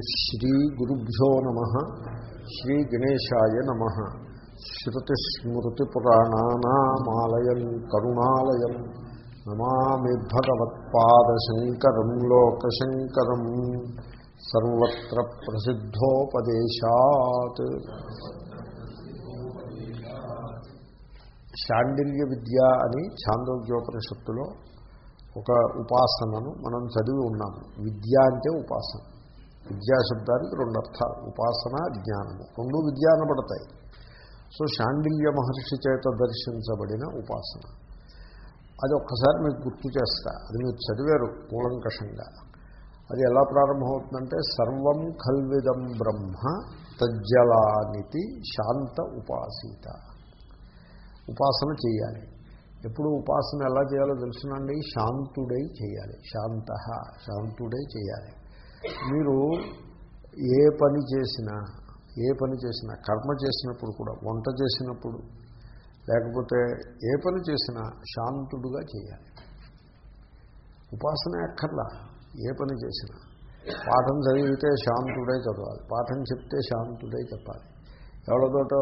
శ్రీ గురుభ్యో నమ. శ్రీ గణేశాయ నమ. శ్రుతిస్మృతిపురాణానామాలయం కరుణాలయం. నమామి భగవత్పాదశంకరం లోకశంకరం. సర్వత్ర ప్రసిద్ధోపదేశాత్. శాండిల్య విద్య అని ఛాందోగ్యోపనిషత్తులో ఒక ఉపాసనను మనం చదివి ఉన్నాము. విద్య అంటే ఉపాసన. విద్యాశబ్దానికి రెండు అర్థాలు ఉపాసన జ్ఞానము. రెండు విద్యానబడతాయి సో శాండిల్య మహర్షి చేత దర్శించబడిన ఉపాసన. అది ఒక్కసారి మీకు గుర్తు చేస్తా. అది మీరు చదివారు కూలంకషంగా. అది ఎలా ప్రారంభమవుతుందంటే సర్వం కల్విదం బ్రహ్మ తజ్జలానితి శాంత ఉపాసీత. ఉపాసన చేయాలి. ఎప్పుడు ఉపాసన ఎలా చేయాలో తెలుసునండి? శాంతుడై చేయాలి. శాంత శాంతుడై చేయాలి. మీరు ఏ పని చేసినా ఏ పని చేసినా కర్మ చేసినప్పుడు కూడా వంట చేసినప్పుడు లేకపోతే ఏ పని చేసినా శాంతుడుగా చేయాలి. ఉపాసన ఎక్కర్లా? ఏ పని చేసినా. పాఠం చదివితే శాంతుడే చదవాలి. పాఠం చెప్తే శాంతుడే చెప్పాలి. ఎవరితోటో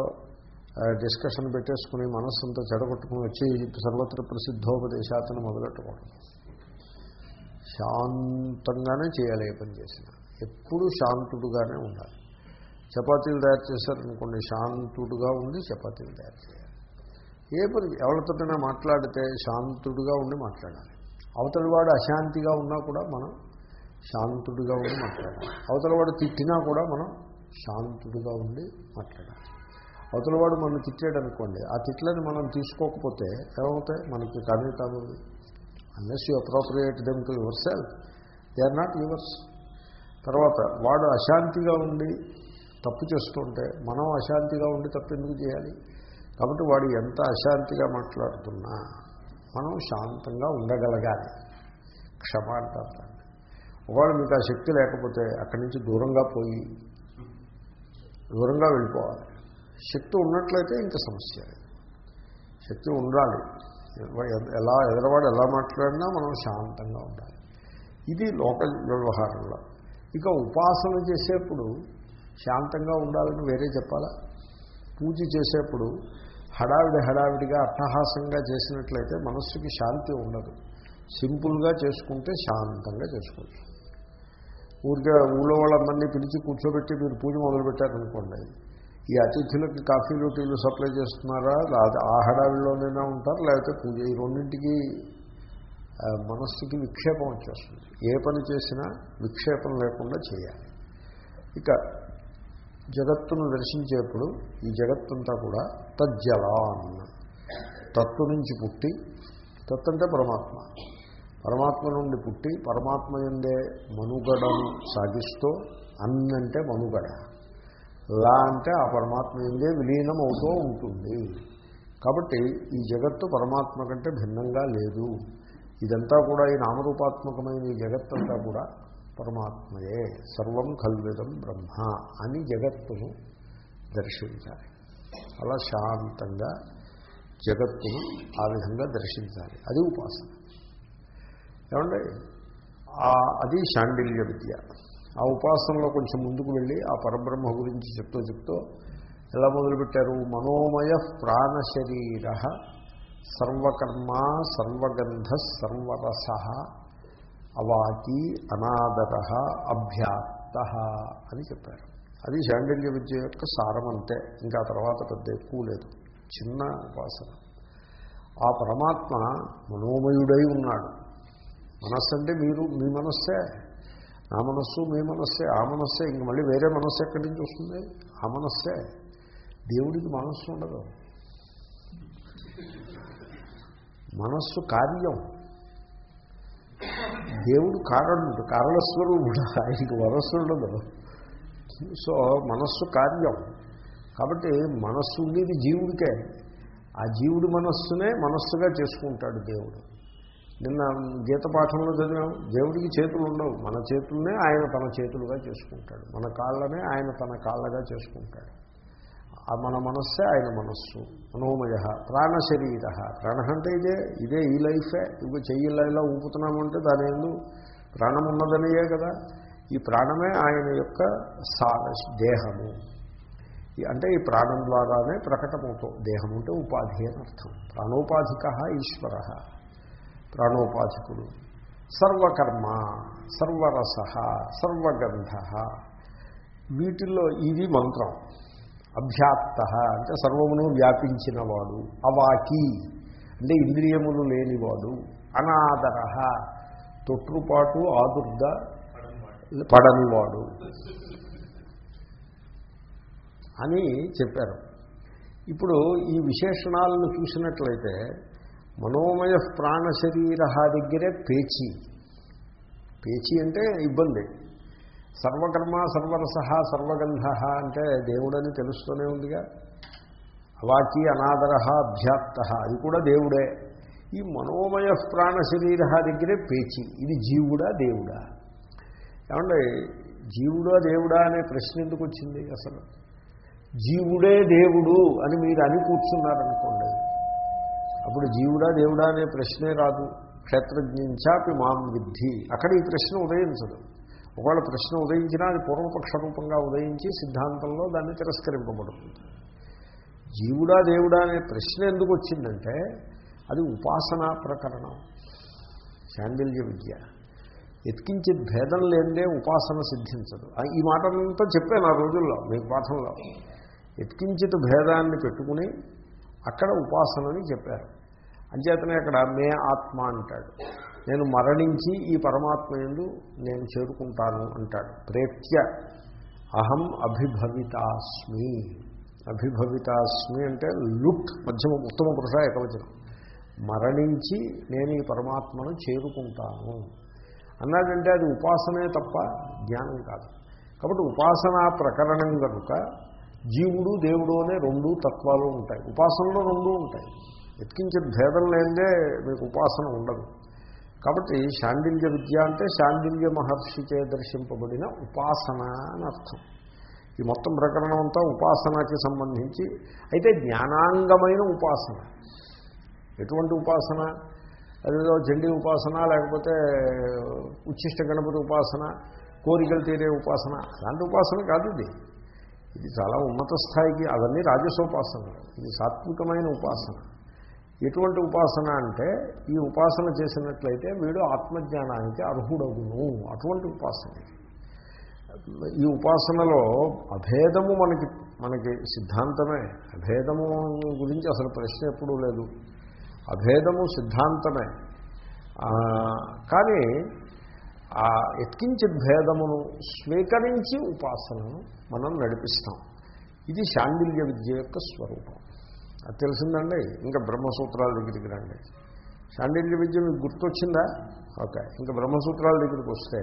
డిస్కషన్ పెట్టేసుకుని మనస్సంతా చెడగొట్టుకుని వచ్చి సర్వత్ర ప్రసిద్ధోపదేశాతను మొదలెట్టకూడదు. శాంతంగానే చేయాలి ఏ పని చేసినా. ఎప్పుడు శాంతుడుగానే ఉండాలి. చపాతీలు తయారు చేశారనుకోండి శాంతుడుగా ఉండి చపాతీలు తయారు చేయాలి. ఏ పని ఎవరితోటైనా మాట్లాడితే శాంతుడుగా ఉండి మాట్లాడాలి. అవతల వాడు అశాంతిగా ఉన్నా కూడా మనం శాంతుడుగా ఉండి మాట్లాడాలి. అవతల వాడు తిట్టినా కూడా మనం శాంతుడుగా ఉండి మాట్లాడాలి. అవతల వాడు మనం తిట్టాడు అనుకోండి ఆ తిట్లని మనం తీసుకోకపోతే ఏమవుతాయి? మనకి కానీ కాదు unless you appropriate them to yourself they are not yours తర్వాత వాడు అశాంతిగా ఉండి తప్పు చేస్తుంటే మనం అశాంతిగా ఉండి తప్పు ఎందుకు చేయాలి? కాబట్టి వాడు ఎంత అశాంతిగా మాట్లాడుతున్నా మనం శాంతంగా ఉండగలగాలి. క్షమ అంటారు ఒకవేళ మీకు ఆ శక్తి లేకపోతే అక్కడి నుంచి దూరంగా పోయి దూరంగా వెళ్ళిపోవాలి. శక్తి ఉన్నట్లయితే ఇంకా సమస్య శక్తి ఉండాలి. ఎలా ఎదరవాడు ఎలా మాట్లాడినా మనం శాంతంగా ఉండాలి. ఇది లోక వ్యవహారంలో. ఇక ఉపాసన చేసేప్పుడు శాంతంగా ఉండాలని వేరే చెప్పాలా? పూజ చేసేప్పుడు హడావిడి హడావిడిగా అట్టహాసంగా చేసినట్లయితే మనస్సుకి శాంతి ఉండదు. సింపుల్గా చేసుకుంటే శాంతంగా చేసుకోవచ్చు. ఊరికే ఊళ్ళో వాళ్ళందరినీ పిలిచి కూర్చోబెట్టి మీరు పూజ మొదలుపెట్టారనుకోండి ఈ అతిథులకి కాఫీలు టీలు సప్లై చేస్తున్నారా? ఆ హడావిడిలోనైనా ఉంటారు? లేకపోతే పూజ ఈ రెండింటికి మనస్సుకి విక్షేపం వచ్చేస్తుంది. ఏ పని చేసినా విక్షేపం లేకుండా చేయాలి. ఇక జగత్తును దర్శించేప్పుడు ఈ జగత్తంతా కూడా తజ్జలాన్ తత్తు నుంచి పుట్టి తత్ అంటే పరమాత్మ. పరమాత్మ నుండి పుట్టి పరమాత్మ ఎందే మనుగడను సాగిస్తూ అన్నంటే మనుగడ. లా అంటే ఆ పరమాత్మ ఎందే విలీనం అవుతూ ఉంటుంది. కాబట్టి ఈ జగత్తు పరమాత్మ కంటే భిన్నంగా లేదు. ఇదంతా కూడా ఈ నామరూపాత్మకమైన ఈ జగత్తంతా కూడా పరమాత్మయే. సర్వం కల్విదం బ్రహ్మ అని జగత్తును దర్శించాలి. అలా శాంతంగా జగత్తును ఆ విధంగా దర్శించాలి. అది ఉపాసన. ఏమండి అది శాండిల్య విద్య. ఆ ఉపాసనలో కొంచెం ముందుకు వెళ్ళి ఆ పరబ్రహ్మ గురించి చెప్తూ చెప్తూ ఎలా మొదలుపెట్టారు? మనోమయ ప్రాణశరీర సర్వకర్మ సర్వగంధ సర్వరస అవాకి అనాదర అభ్యాప్త అని చెప్పారు. అది శాండల్య విద్య యొక్క సారం అంతే. ఇంకా తర్వాత పెద్ద ఎక్కువ లేదు. చిన్న ఉపాసన. ఆ పరమాత్మ మనోమయుడై ఉన్నాడు. మనస్సు అంటే మీరు మీ మనస్సే. నా మనస్సు మీ మనస్సే ఆ మనస్సే ఇంక మళ్ళీ వేరే మనస్సు ఎక్కడి నుంచి వస్తుంది? ఆ మనస్సే. దేవుడికి మనస్సు ఉండదు. మనస్సు కార్యం. దేవుడు కారణుడు కారణస్వరూపుడు. ఆయనకి మనస్సు ఉండదు. సో మనస్సు కార్యం. కాబట్టి మనస్సు ఉండేది జీవుడికే. ఆ జీవుడి మనస్సునే మనస్సుగా చేసుకుంటాడు దేవుడు. నిన్న గీత పాఠంలో చదివాం దేవుడికి చేతులు ఉండవు. మన చేతులనే ఆయన తన చేతులుగా చేసుకుంటాడు. మన కాళ్ళనే ఆయన తన కాళ్ళగా చేసుకుంటాడు. మన మనస్సే ఆయన మనస్సు. మనోమయ ప్రాణ శరీర ప్రాణ అంటే ఇదే ఇదే ఈ లైఫే. ఇవి చెయ్యిలా ఇలా ఊపుతున్నామంటే దాని ఎందు ప్రాణం ఉన్నదనియే కదా. ఈ ప్రాణమే ఆయన యొక్క సార దేహము. అంటే ఈ ప్రాణం ద్వారానే ప్రకటమవుతాం దేహం అంటే ఉపాధి అని అర్థం. ప్రాణోపాధిక ఈశ్వర. ప్రాణోపాసకుడు. సర్వకర్మ సర్వరస సర్వగంధ. వీటిల్లో ఇది మంత్రం. అభ్యాప్త అంటే సర్వమును వ్యాపించినవాడు. అవాకి అంటే ఇంద్రియములు లేనివాడు. అనాదర తొట్టుపాటు ఆదుర్ద పడనివాడు. అని చెప్పారు. ఇప్పుడు ఈ విశేషణాలను చూసినట్లయితే మనోమయ ప్రాణ శరీర దగ్గరే పేచీ. పేచీ అంటే ఇబ్బంది. సర్వకర్మ సర్వరస సర్వగంధ అంటే దేవుడని తెలుస్తూనే ఉందిగా. అవాకి అనాదర అభ్యాప్త అది కూడా దేవుడే. ఈ మనోమయ ప్రాణ శరీర దగ్గరే పేచి. ఇది జీవుడా దేవుడా? ఏమంటే జీవుడా దేవుడా అనే ప్రశ్న ఎందుకు వచ్చింది అసలు? జీవుడే దేవుడు అని మీరు అని కూర్చున్నారనుకోండి. అప్పుడు జీవుడా దేవుడా అనే ప్రశ్నే రాదు. క్షేత్రజ్ఞించాపి మాం విద్ధి. అక్కడ ఈ ప్రశ్న ఉదయించదు. ఒకవేళ ప్రశ్న ఉదయించినా అది పూర్వపక్ష రూపంగా ఉదయించి సిద్ధాంతంలో దాన్ని తిరస్కరింపబడుతుంది. జీవుడా దేవుడా అనే ప్రశ్న ఎందుకు వచ్చిందంటే అది ఉపాసనా ప్రకరణం. శాండిల్య విద్య. ఎత్కించి భేదం లేదే ఉపాసన సిద్ధించదు. ఈ మాటలంతా చెప్పాను ఆ రోజుల్లో మీకు పాఠంలో. ఎత్కించిత భేదాన్ని పెట్టుకుని అక్కడ ఉపాసనని చెప్పారు. అంచేతనే అక్కడ మే ఆత్మ అంటాడు. నేను మరణించి ఈ పరమాత్మ ఎందు నేను చేరుకుంటాను అంటాడు. ప్రేత్య అహం అభిభవితాస్మి. అభిభవితాస్మి అంటే లుక్ మధ్యమ ఉత్తమ పురుష ఏకవచనం. మరణించి నేను ఈ పరమాత్మను చేరుకుంటాను. అన్నాడంటే అది ఉపాసనే తప్ప జ్ఞానం కాదు. కాబట్టి ఉపాసనా ప్రకరణం కనుక జీవుడు దేవుడు అనే రెండు తత్వాలు ఉంటాయి. ఉపాసనలో రెండు ఉంటాయి. ఎత్కించే భేదం లేదే మీకు ఉపాసన ఉండదు. కాబట్టి శాండిల్య విద్య అంటే శాండిల్య మహర్షిచే దర్శింపబడిన ఉపాసన అని అర్థం. ఈ మొత్తం ప్రకరణం అంతా ఉపాసనకి సంబంధించి అయితే జ్ఞానాంగమైన ఉపాసన. ఎటువంటి ఉపాసన? అదేదో చండీ ఉపాసన లేకపోతే ఉచ్ఛిష్ట గణపతి ఉపాసన కోరికలు తీరే ఉపాసన అలాంటి ఉపాసన కాదు ఇది. ఇది చాలా ఉన్నత స్థాయికి అవన్నీ రాజసోపాసన ఇది సాత్వికమైన ఉపాసన. ఎటువంటి ఉపాసన అంటే ఈ ఉపాసన చేసినట్లయితే వీడు ఆత్మజ్ఞానానికి అర్హుడగును. అటువంటి ఉపాసన. ఈ ఉపాసనలో అభేదము మనకి మనకి సిద్ధాంతమే. అభేదము గురించి అసలు ప్రశ్న ఎప్పుడూ లేదు. అభేదము సిద్ధాంతమే. కానీ ఆ ఎత్కించి భేదమును స్వీకరించి ఉపాసనను మనం నడిపిస్తాం. ఇది శాండిల్య విద్య యొక్క స్వరూపం. అది తెలిసిందండి. ఇంకా బ్రహ్మసూత్రాల దగ్గరికి రండి. శాండిల్య విద్య మీకు గుర్తొచ్చిందా? ఓకే. ఇంకా బ్రహ్మసూత్రాల దగ్గరికి వస్తే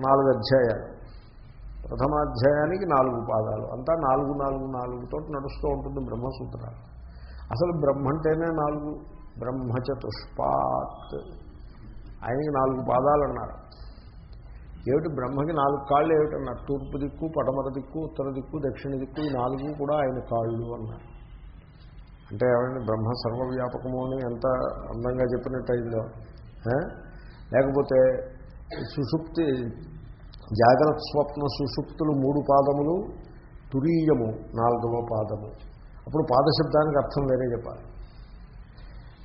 నాలుగు అధ్యాయాలు. ప్రథమాధ్యాయానికి నాలుగు పాదాలు. అంతా నాలుగు నాలుగు నాలుగుతో నడుస్తూ ఉంటుంది బ్రహ్మసూత్రాలు అసలు బ్రహ్మ అంటేనే నాలుగు. బ్రహ్మచతుష్పాత్. ఆయనకి నాలుగు పాదాలు అన్నారు ఏమిటి? బ్రహ్మకి నాలుగు కాళ్ళు ఏమిటన్నారు? తూర్పు దిక్కు పడమర దిక్కు ఉత్తర దిక్కు దక్షిణ దిక్కు ఈ నాలుగు కూడా ఆయన కాళ్ళు అన్నారు. అంటే ఏమంటే బ్రహ్మ సర్వవ్యాపకము అని ఎంత అందంగా చెప్పినట్టు అయిందో లేకపోతే సుషుప్తి జాగ్రత్త స్వప్న సుషుప్తులు మూడు పాదములు తురీయము నాలుగవ పాదము. అప్పుడు పాదశబ్దానికి అర్థం వేరే చెప్పాలి.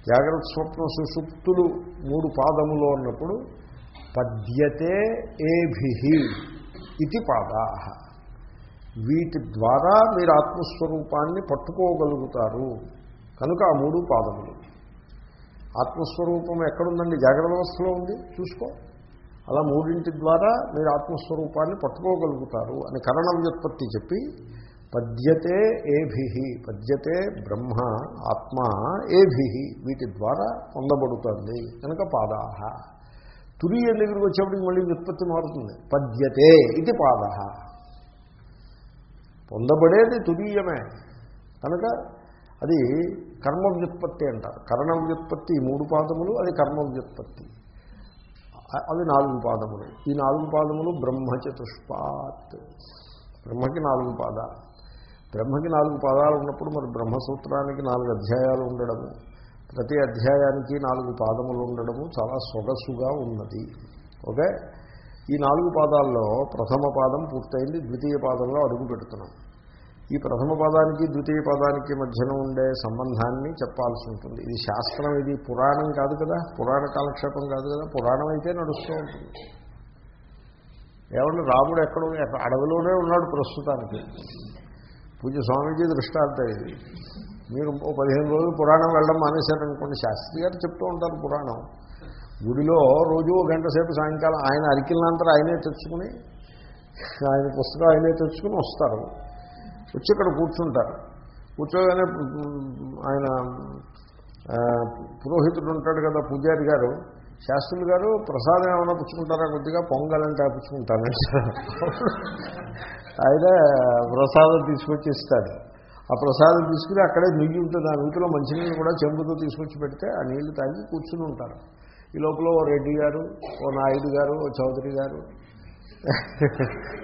జాగ్రత్త స్వప్న సుషుప్తులు మూడు పాదములు అన్నప్పుడు పద్యతే ఏభి ఇది పాదా. వీటి ద్వారా మీరు ఆత్మస్వరూపాన్ని పట్టుకోగలుగుతారు. కనుక ఆ మూడు పాదములు. ఆత్మస్వరూపం ఎక్కడుందండి? జాగ్రత్త వ్యవస్థలో ఉంది. చూసుకో. అలా మూడింటి ద్వారా మీరు ఆత్మస్వరూపాన్ని పట్టుకోగలుగుతారు అని కరణ వ్యుత్పత్తి చెప్పి పద్యతే ఏభి పద్యతే బ్రహ్మ ఆత్మ ఏభి వీటి ద్వారా పొందబడుతుంది. కనుక పాదాహ. తురియ దగ్గరికి వచ్చేప్పటికి మళ్ళీ వ్యుత్పత్తి మారుతుంది? పద్యతే ఇది పాద పొందబడేది తురీయమే కనుక అది కర్మ వ్యుత్పత్తి అంటారు. కరణ వ్యుత్పత్తి మూడు పాదములు అది కర్మ వ్యుత్పత్తి అవి నాలుగు పాదములు. ఈ నాలుగు పాదములు బ్రహ్మచతుష్పాత్ బ్రహ్మకి నాలుగు పాదాలు బ్రహ్మకి నాలుగు పాదాలు ఉన్నప్పుడు మరి బ్రహ్మసూత్రానికి నాలుగు అధ్యాయాలు ఉండడము ప్రతి అధ్యాయానికి నాలుగు పాదములు ఉండడము చాలా సొగసుగా ఉన్నది. ఓకే? ఈ నాలుగు పాదాల్లో ప్రథమ పాదం పూర్తయింది ద్వితీయ పాదంలో అడుగు పెడుతున్నాం. ఈ ప్రథమ పదానికి ద్వితీయ పదానికి మధ్యన ఉండే సంబంధాన్ని చెప్పాల్సి ఉంటుంది. ఇది శాస్త్రం ఇది పురాణం కాదు కదా. పురాణ కాలక్షేపం కాదు కదా. పురాణం అయితే నడుస్తూ ఉంటుంది. ఏమన్నా రాముడు ఎక్కడో ఎక్కడ- అడవిలోనే ఉన్నాడు ప్రస్తుతానికి. పూజ స్వామీజీ దృష్టాంతం ఇది. మీరు ఓ పదిహేను రోజులు పురాణం వెళ్ళడం మానేశారనుకోండి శాస్త్రి గారు చెప్తూ ఉంటారు పురాణం. గుడిలో రోజు ఓ గంట సేపు సాయంకాలం ఆయన అరికిలంతా ఆయనే తెచ్చుకుని ఆయన పుస్తకం ఆయనే తెచ్చుకుని వస్తారు. వచ్చి ఇక్కడ కూర్చుంటారు. కూర్చోగానే ఆయన పురోహితుడు ఉంటాడు కదా పూజారి గారు. శాస్త్రులు గారు ప్రసాదం ఏమైనా పుచ్చుకుంటారా కొద్దిగా? పొంగలంటే పుచ్చుకుంటాను. అయితే ప్రసాదం తీసుకొచ్చి ఇస్తాడు. ఆ ప్రసాదం తీసుకుని అక్కడే నెయ్యి ఉంటుంది. ఆ నీటిలో మంచినీళ్ళు కూడా చెంబుతో తీసుకొచ్చి పెడితే ఆ నీళ్ళు తాగి కూర్చుని ఉంటారు. ఈ లోపల ఓ రెడ్డి గారు ఓ నాయుడు గారు ఓ చౌదరి గారు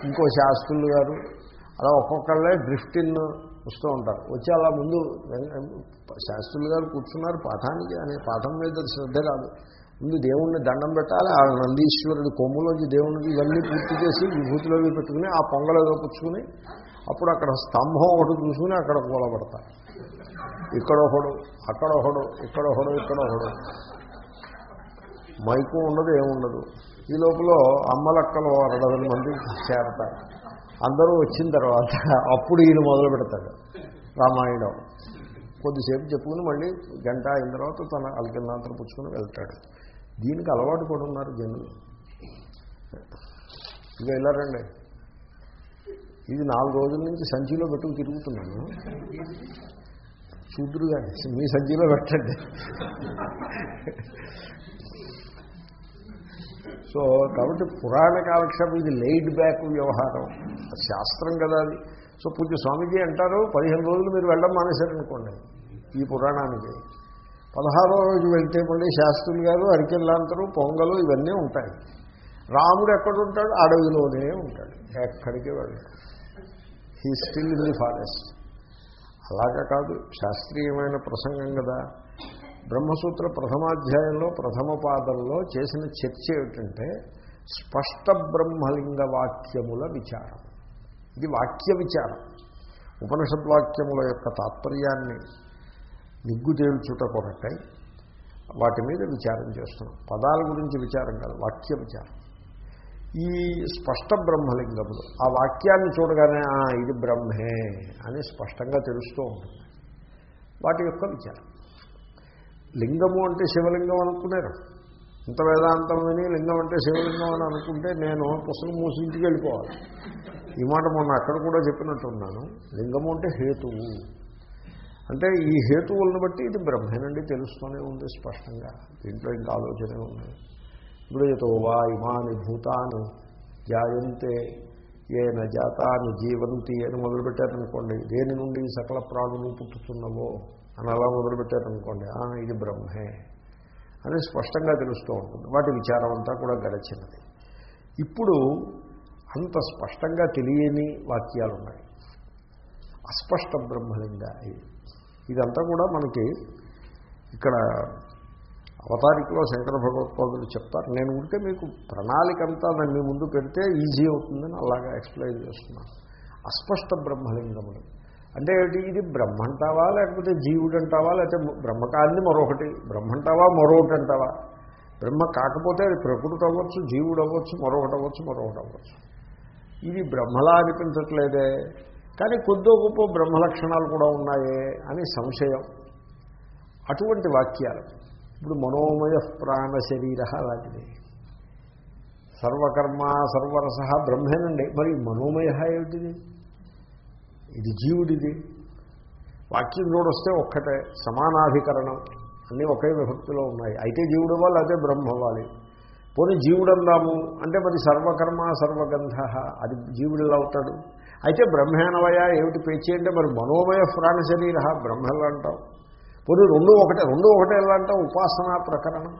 ఇంకో శాస్త్రులు గారు అలా ఒక్కొక్కళ్ళే డ్రిఫ్ట్ ఇన్ వస్తూ ఉంటారు. వచ్చి అలా ముందు శాస్త్రులు గారు కూర్చున్నారు పాఠానికి అనే పాఠం మీద శ్రద్ధ కాదు. ముందు దేవుణ్ణి దండం పెట్టాలి ఆ నందీశ్వరుడి కొమ్ములోంచి దేవుడికి ఇవన్నీ పూర్తి చేసి విభూతిలోకి పెట్టుకుని ఆ పొంగల్ కూర్చుని పుచ్చుకుని అప్పుడు అక్కడ స్తంభం ఒకటి చూసుకుని అక్కడ కూలబడతారు. ఇక్కడొకడు అక్కడొకడు ఇక్కడొకడు ఇక్కడొకడు ఇక్కడ మైకు ఉండదు ఏముండదు. ఈ లోపల అమ్మలక్కలు అరడదని మంది చేరతారు. అందరూ వచ్చిన తర్వాత అప్పుడు ఈయన మొదలు పెడతాడు. రామాయణం. కొద్దిసేపు చెప్పుకుని మళ్ళీ గంట అయిన తర్వాత తన అల్కిందాంతరం పుచ్చుకుని వెళ్తాడు. దీనికి అలవాటు కూడా ఉన్నారు జనులు. ఇక వెళ్ళారండి ఇది నాలుగు రోజుల నుంచి సంచిలో పెట్టుకు తిరుగుతున్నాను. చూదురు కానీ మీ సంచిలో పెట్టండి. సో కాబట్టి పురాణ కాలక్షేపం ఇది లైడ్ బ్యాక్ వ్యవహారం. శాస్త్రం కదా అది. సో పూజ స్వామీజీ అంటారు పదిహేను రోజులు మీరు వెళ్ళడం మానేశారనుకోండి ఈ పురాణానికి. పదహారో రోజు వెళ్తే మళ్ళీ శాస్త్రులు గారు అరికెళ్ళాంతరు పొంగలు ఇవన్నీ ఉంటాయి. రాముడు ఎక్కడ ఉంటాడు అడవిలోనే ఉంటాడు. ఎక్కడికి వెళ్ళాడు. He still in the forest అలాగా కాదు శాస్త్రీయమైన ప్రసంగం కదా. బ్రహ్మసూత్ర ప్రథమాధ్యాయంలో ప్రథమ పాదంలో చేసిన చర్చ ఏమిటంటే స్పష్ట బ్రహ్మలింగ వాక్యముల విచారం. ఇది వాక్య విచారం. ఉపనిషద్వాక్యముల యొక్క తాత్పర్యాన్ని నిగ్గు తేల్చుట కొరకై వాటి మీద విచారం చేస్తున్నాం. పదాల గురించి విచారం కాదు వాక్య విచారం. ఈ స్పష్ట బ్రహ్మలింగములు ఆ వాక్యాన్ని చూడగానే ఇది బ్రహ్మే అని స్పష్టంగా తెలుస్తూ ఉంటుంది. వాటి యొక్క విచారం. లింగము అంటే శివలింగం అనుకున్నారు. ఇంత వేదాంతం విని లింగం అంటే శివలింగం అని అనుకుంటే నేను పుస్తకం మూసి ఇంటికి వెళ్ళిపోవాలి. ఈ మాట మొన్న అక్కడ కూడా చెప్పినట్టున్నాను లింగము అంటే హేతువు. అంటే ఈ హేతువులను బట్టి ఇది బ్రహ్మేనండి తెలుస్తూనే ఉంది స్పష్టంగా. దీంట్లో ఇంకా ఆలోచనే ఉంది. ఇప్పుడు ఏదో వా ఇమాని భూతాను జాయంతే ఏన జాతాని జీవంతి అని మొదలుపెట్టారనుకోండి. దేని నుండి సకల ప్రాణులు పుట్టుతున్నవో అని అలా మొదలుపెట్టారనుకోండి "ఆ, ఇది బ్రహ్మే అని స్పష్టంగా తెలుస్తూ ఉంటుంది. వాటి విచారం అంతా కూడా గడిచినది. ఇప్పుడు అంత స్పష్టంగా తెలియని వాక్యాలు ఉన్నాయి అస్పష్ట బ్రహ్మలింగ ఇది ఇదంతా కూడా మనకి ఇక్కడ అవతారికలో శంకర భగవత్పాదులు చెప్తారు. నేను ఉంటే మీకు ప్రణాళిక అంతా దాన్ని ముందు పెడితే ఈజీ అవుతుందని అలాగా ఎక్స్ప్లెయిన్ చేస్తున్నాను. అస్పష్ట బ్రహ్మలింగములు. అంటే ఇది బ్రహ్మంటావా లేకపోతే జీవుడు అంటావా లేకపోతే బ్రహ్మకాన్ని మరొకటి? బ్రహ్మంటావా మరొకటి అంటావా బ్రహ్మ కాకపోతే అది ప్రకృతి అవ్వచ్చు జీవుడు అవ్వచ్చు మరొకటి అవ్వచ్చు మరొకటి అవ్వచ్చు. ఇది బ్రహ్మలా అనిపించట్లేదే. కానీ కొద్దో గొప్ప బ్రహ్మ లక్షణాలు కూడా ఉన్నాయే అని సంశయం. అటువంటి వాక్యాలు. ఇప్పుడు మనోమయ ప్రాణ శరీర లాంటిది సర్వకర్మ సర్వరస బ్రహ్మేనండి. మరి మనోమయ ఏమిటిది? ఇది జీవుడిది. వాక్యం చూడొస్తే ఒక్కటే సమానాధికరణం. అన్నీ ఒకే విభక్తిలో ఉన్నాయి. అయితే జీవుడు వాళ్ళు అదే బ్రహ్మవాలి పోనీ జీవుడు అందాము అంటే మరి సర్వకర్మ సర్వగంధ అది జీవుడిలా అవుతాడు. అయితే బ్రహ్మేనవయ ఏమిటి పేచి అంటే మరి మనోమయ ప్రాణ శరీర బ్రహ్మలా అంటాం. పోనీ రెండు ఒకటే రెండు ఒకటే ఎలా ఉపాసనా ప్రకరణం.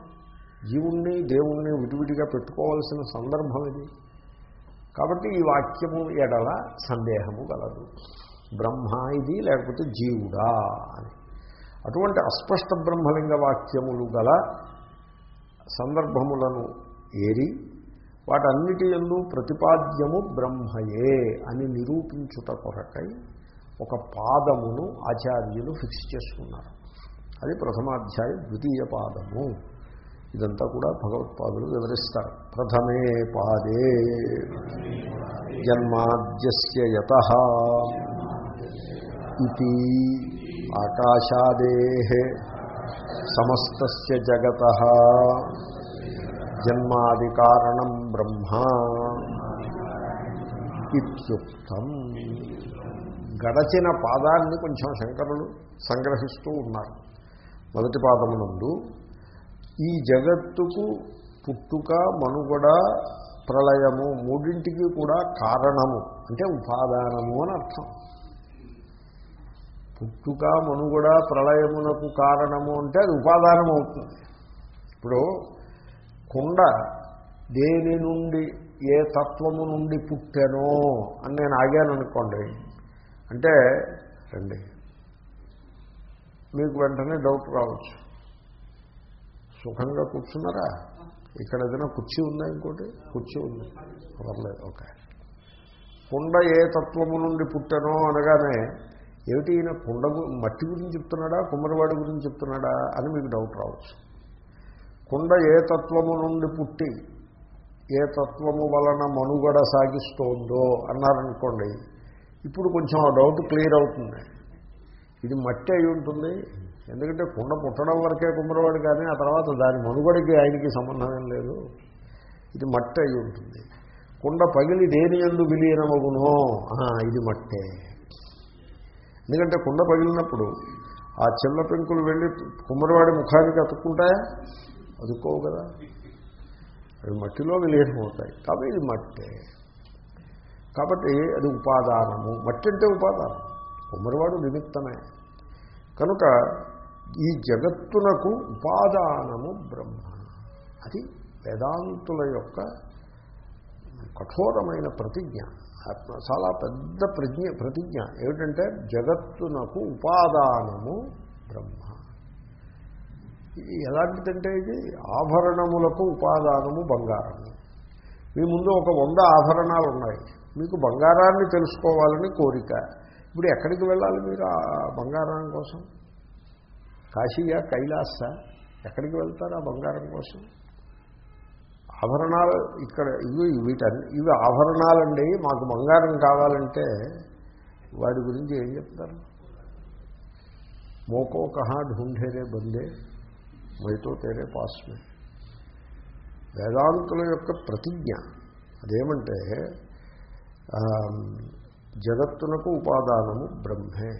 జీవుణ్ణి దేవుణ్ణి విడివిడిగా పెట్టుకోవాల్సిన సందర్భం ఇది. కాబట్టి ఈ వాక్యము ఎడల సందేహము గలదు. బ్రహ్మ ఇది లేకపోతే జీవుడా అని. అటువంటి అస్పష్ట బ్రహ్మలింగ వాక్యములు గల సందర్భములను ఏరి వాటన్నిటి ఎందు ప్రతిపాద్యము బ్రహ్మయే అని నిరూపించుట కొరకై ఒక పాదమును ఆచార్యులు ఫిక్స్ చేసుకున్నారు. అది ప్రథమాధ్యాయ ద్వితీయ పాదము. ఇదంతా కూడా భగవత్పాదులు వివరిస్తారు. ప్రథమే పాదే జన్మాద్యస్య యత ఇది ఆకాశాదే సమస్త జగత జన్మాది కారణం బ్రహ్మ ఇత్యుక్తం. గడచిన పాదాన్ని కొంచెం శంకరులు సంగ్రహిస్తూ ఉన్నారు. మొదటి పాదమునందు ఈ జగత్తుకు పుట్టుక మనుగడ ప్రళయము మూడింటికి కూడా కారణము. అంటే ఉపాదానము అని అర్థం. పుట్టుక మనుగడ ప్రళయమునకు కారణము అంటే అది ఉపాదానం అవుతుంది. ఇప్పుడు కుండ దేని నుండి ఏ తత్వము నుండి పుట్టానో అని నేను ఆగాను అనుకోండి అంటే రండి మీకు వెంటనే డౌట్ రావచ్చు. సుఖంగా కూర్చున్నారా? ఇక్కడ ఏదైనా కుర్చీ ఉందా ఇంకోటి? కుర్చీ ఉంది. పర్లేదు ఓకే. కుండ ఏ తత్వము నుండి పుట్టానో అనగానే ఏమిటి ఈయన కుండ గు- మట్టి గురించి చెప్తున్నాడా? కుమ్మరివాడి గురించి చెప్తున్నాడా? అని మీకు డౌట్ రావచ్చు. కుండ ఏ తత్వము నుండి పుట్టి ఏ తత్వము వలన మనుగడ సాగిస్తోందో అన్నారనుకోండి ఇప్పుడు కొంచెం ఆ డౌట్ క్లియర్ అవుతుంది. ఇది మట్టి అయి ఉంటుంది ఎందుకంటే కుండ పుట్టడం వరకే కుమ్మరవాడు కానీ ఆ తర్వాత దాని మనుగడికి ఆయనకి సంబంధం లేదు. ఇది మట్టి అయి ఉంటుంది. కుండ పగిలి దేని ఎందు విలీనమగునో ఇది మట్టే. ఎందుకంటే కుండ పగిలినప్పుడు ఆ చిన్న పెంకులు వెళ్ళి కుమ్మరివాడి ముఖానికి అతుక్కుంటాయా? అతుక్కోవు కదా. అవి మట్టిలో విలీనమవుతాయి. కాబట్టి ఇది మట్టే. కాబట్టి అది ఉపాదానము. మట్టి అంటే ఉపాదానం. కుమ్మరివాడు నిమిత్తమే. కనుక ఈ జగత్తునకు ఉపాదానము బ్రహ్మ అది వేదాంతుల యొక్క కఠోరమైన ప్రతిజ్ఞ. ఆత్మ- చాలా పెద్ద ప్రజ్ఞ ప్రతిజ్ఞ. ఏమిటంటే జగత్తునకు ఉపాదానము బ్రహ్మ ఇది ఎలాంటిదంటే ఇది? ఆభరణములకు ఉపాదానము బంగారము. మీ ముందు ఒక వంద ఆభరణాలు ఉన్నాయి మీకు బంగారాన్ని తెలుసుకోవాలని కోరిక. ఇప్పుడు ఎక్కడికి వెళ్ళాలి మీరు ఆ బంగారం కోసం? కాశీయా కైలాస? ఎక్కడికి వెళ్తారు ఆ బంగారం కోసం? ఆభరణాలు ఇక్కడ ఇవి వీటన్ని ఇవి ఆభరణాలండి. మాకు బంగారం కావాలంటే వాడి గురించి ఏం చెప్తారు? మోకో కహా ఢూంఢేరే బందే మైతో తేరే పాస్మే. వేదాంతుల యొక్క ప్రతిజ్ఞ అదేమంటే జగత్తునకు ఉపాదానము బ్రహ్మే.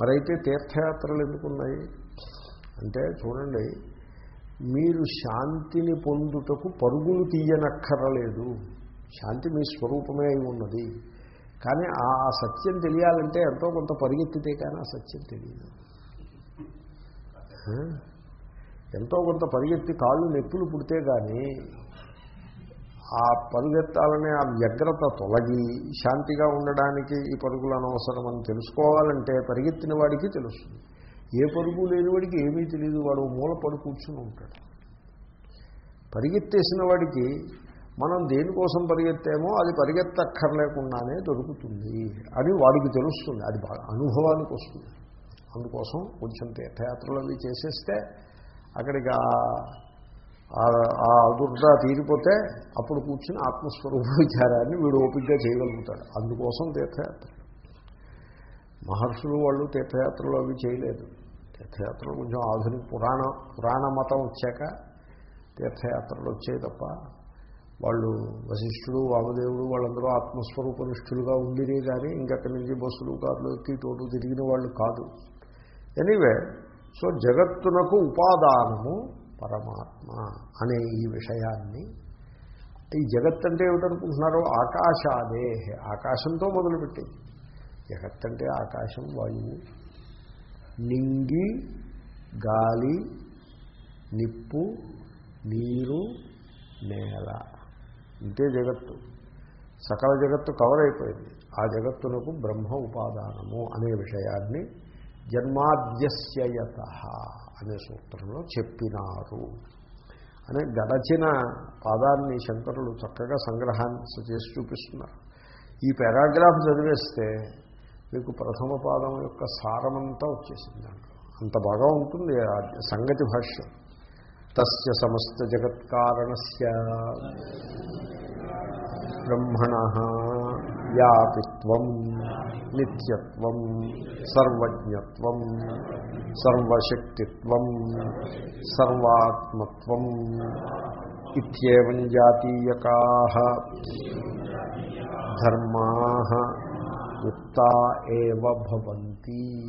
మరైతే తీర్థయాత్రలు ఎందుకున్నాయి? అంటే చూడండి మీరు శాంతిని పొందుటకు పరుగులు తీయనక్కరలేదు. శాంతి మీ స్వరూపమే అయి ఉన్నది. కానీ ఆ సత్యం తెలియాలంటే ఎంతో కొంత పరిగెత్తితే కానీ ఆ సత్యం తెలియదు. ఎంతో కొంత పరిగెత్తి కాళ్ళు నొప్పులు పుడితే కానీ ఆ పరిగెత్తాలనే ఆ వ్యగ్రత తొలగి శాంతిగా ఉండడానికి ఈ పరుగులు అనవసరం అని తెలుసుకోవాలంటే పరిగెత్తిన వాడికి తెలుస్తుంది. ఏ పరుగు లేని వాడికి ఏమీ తెలియదు వాడు మూల పడు కూర్చుని ఉంటాడు. పరిగెత్తేసిన వాడికి మనం దేనికోసం పరిగెత్తామో అది పరిగెత్తక్కర్లేకుండానే దొరుకుతుంది అని వాడికి తెలుస్తుంది. అది బాగా అనుభవానికి వస్తుంది. అందుకోసం కొంచెం తీర్థయాత్రలు అవి చేసేస్తే అక్కడికి ఆ- ఆ దుర్ద తీరిపోతే అప్పుడు కూర్చుని ఆత్మస్వరూప విచారాన్ని వీడు ఓపికగా చేయగలుగుతాడు. అందుకోసం తీర్థయాత్ర. మహర్షులు వాళ్ళు తీర్థయాత్రలు అవి చేయలేదు. తీర్థయాత్రలు కొంచెం ఆధునిక పురాణ పురాణ మతం వచ్చాక తీర్థయాత్రలు వచ్చాయి తప్ప వాళ్ళు వశిష్ఠుడు వామదేవుడు వాళ్ళందరూ ఆత్మస్వరూప నిష్ఠులుగా ఉండిరే కానీ ఇంకక్కడి నుంచి బస్సులు కార్లు ఎక్కి తోటు తిరిగిన వాళ్ళు కాదు. ఎనీవే సో జగత్తునకు ఉపాదానము పరమాత్మ అనే ఈ విషయాన్ని ఈ జగత్ అంటే ఏమిటనుకుంటున్నారు ఆకాశాదే ఆకాశంతో మొదలుపెట్టి. జగత్ అంటే ఆకాశం వాయువు నింగి గాలి నిప్పు నీరు నేల. ఇంతే జగత్తు. సకల జగత్తు కవర్ అయిపోయింది. ఆ జగత్తునకు బ్రహ్మ ఉపాదానము అనే విషయాన్ని జన్మాద్యస్యయత అనే సూత్రంలో చెప్పినారు. అనే గడచిన పాదాన్ని శంకరులు చక్కగా సంగ్రహాన్ని చేసి చూపిస్తున్నారు. ఈ పారాగ్రాఫ్ చదివేస్తే మీకు ప్రథమ పాదం యొక్క సారమంతా వచ్చేసింది దాంట్లో. అంత బాగా ఉంటుంది సంగతి భాష్యం. తస్య సమస్త జగత్కారణస్య బ్రహ్మణ వ్యాపిత్వం నిత్యత్వం సర్వజ్ఞత్వం సర్వశక్తిత్వం సర్వాత్మత్వం ఇత్యేవం జాతీయకా ధర్మా యుక్తా ఏవ భవంతి.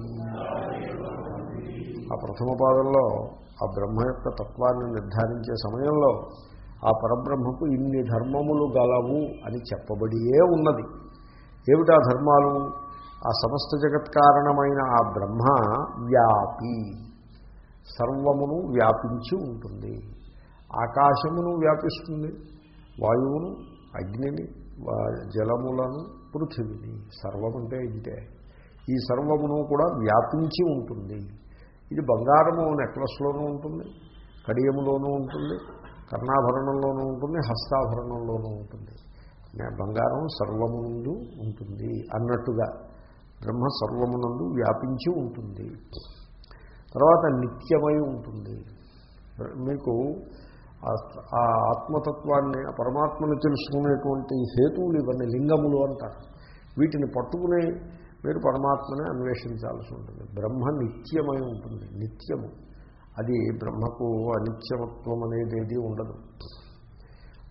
ఆ ప్రథమ పాదంలో ఆ బ్రహ్మ యొక్క తత్వాన్ని నిర్ధారించే సమయంలో ఆ పరబ్రహ్మకు ఇన్ని ధర్మములు గలవు అని చెప్పబడియే ఉన్నది. ఏమిటా ధర్మాలు? ఆ సమస్త జగత్ కారణమైన ఆ బ్రహ్మ వ్యాపి. సర్వమును వ్యాపించి ఉంటుంది. ఆకాశమును వ్యాపిస్తుంది. వాయువును అగ్నిని జలములను పృథివిని సర్వం అంటే ఇంతే ఈ సర్వమును కూడా వ్యాపించి ఉంటుంది. ఇది బంగారము నెక్లెస్లోనూ ఉంటుంది కడియములోనూ ఉంటుంది కర్ణాభరణంలోనూ ఉంటుంది హస్తాభరణంలోనూ ఉంటుంది. బంగారం సర్వమునందు ఉంటుంది అన్నట్టుగా బ్రహ్మ సర్వమునందు వ్యాపించి ఉంటుంది. తర్వాత నిత్యమై ఉంటుంది. మీకు ఆ ఆత్మతత్వాన్ని ఆ పరమాత్మను తెలుసుకునేటువంటి హేతువులు ఇవన్నీ లింగములు అంటారు. వీటిని పట్టుకుని మీరు పరమాత్మనే అన్వేషించాల్సి ఉంటుంది. బ్రహ్మ నిత్యమై ఉంటుంది. నిత్యము. అది బ్రహ్మకు అనిత్యమత్వం అనేది ఏది ఉండదు.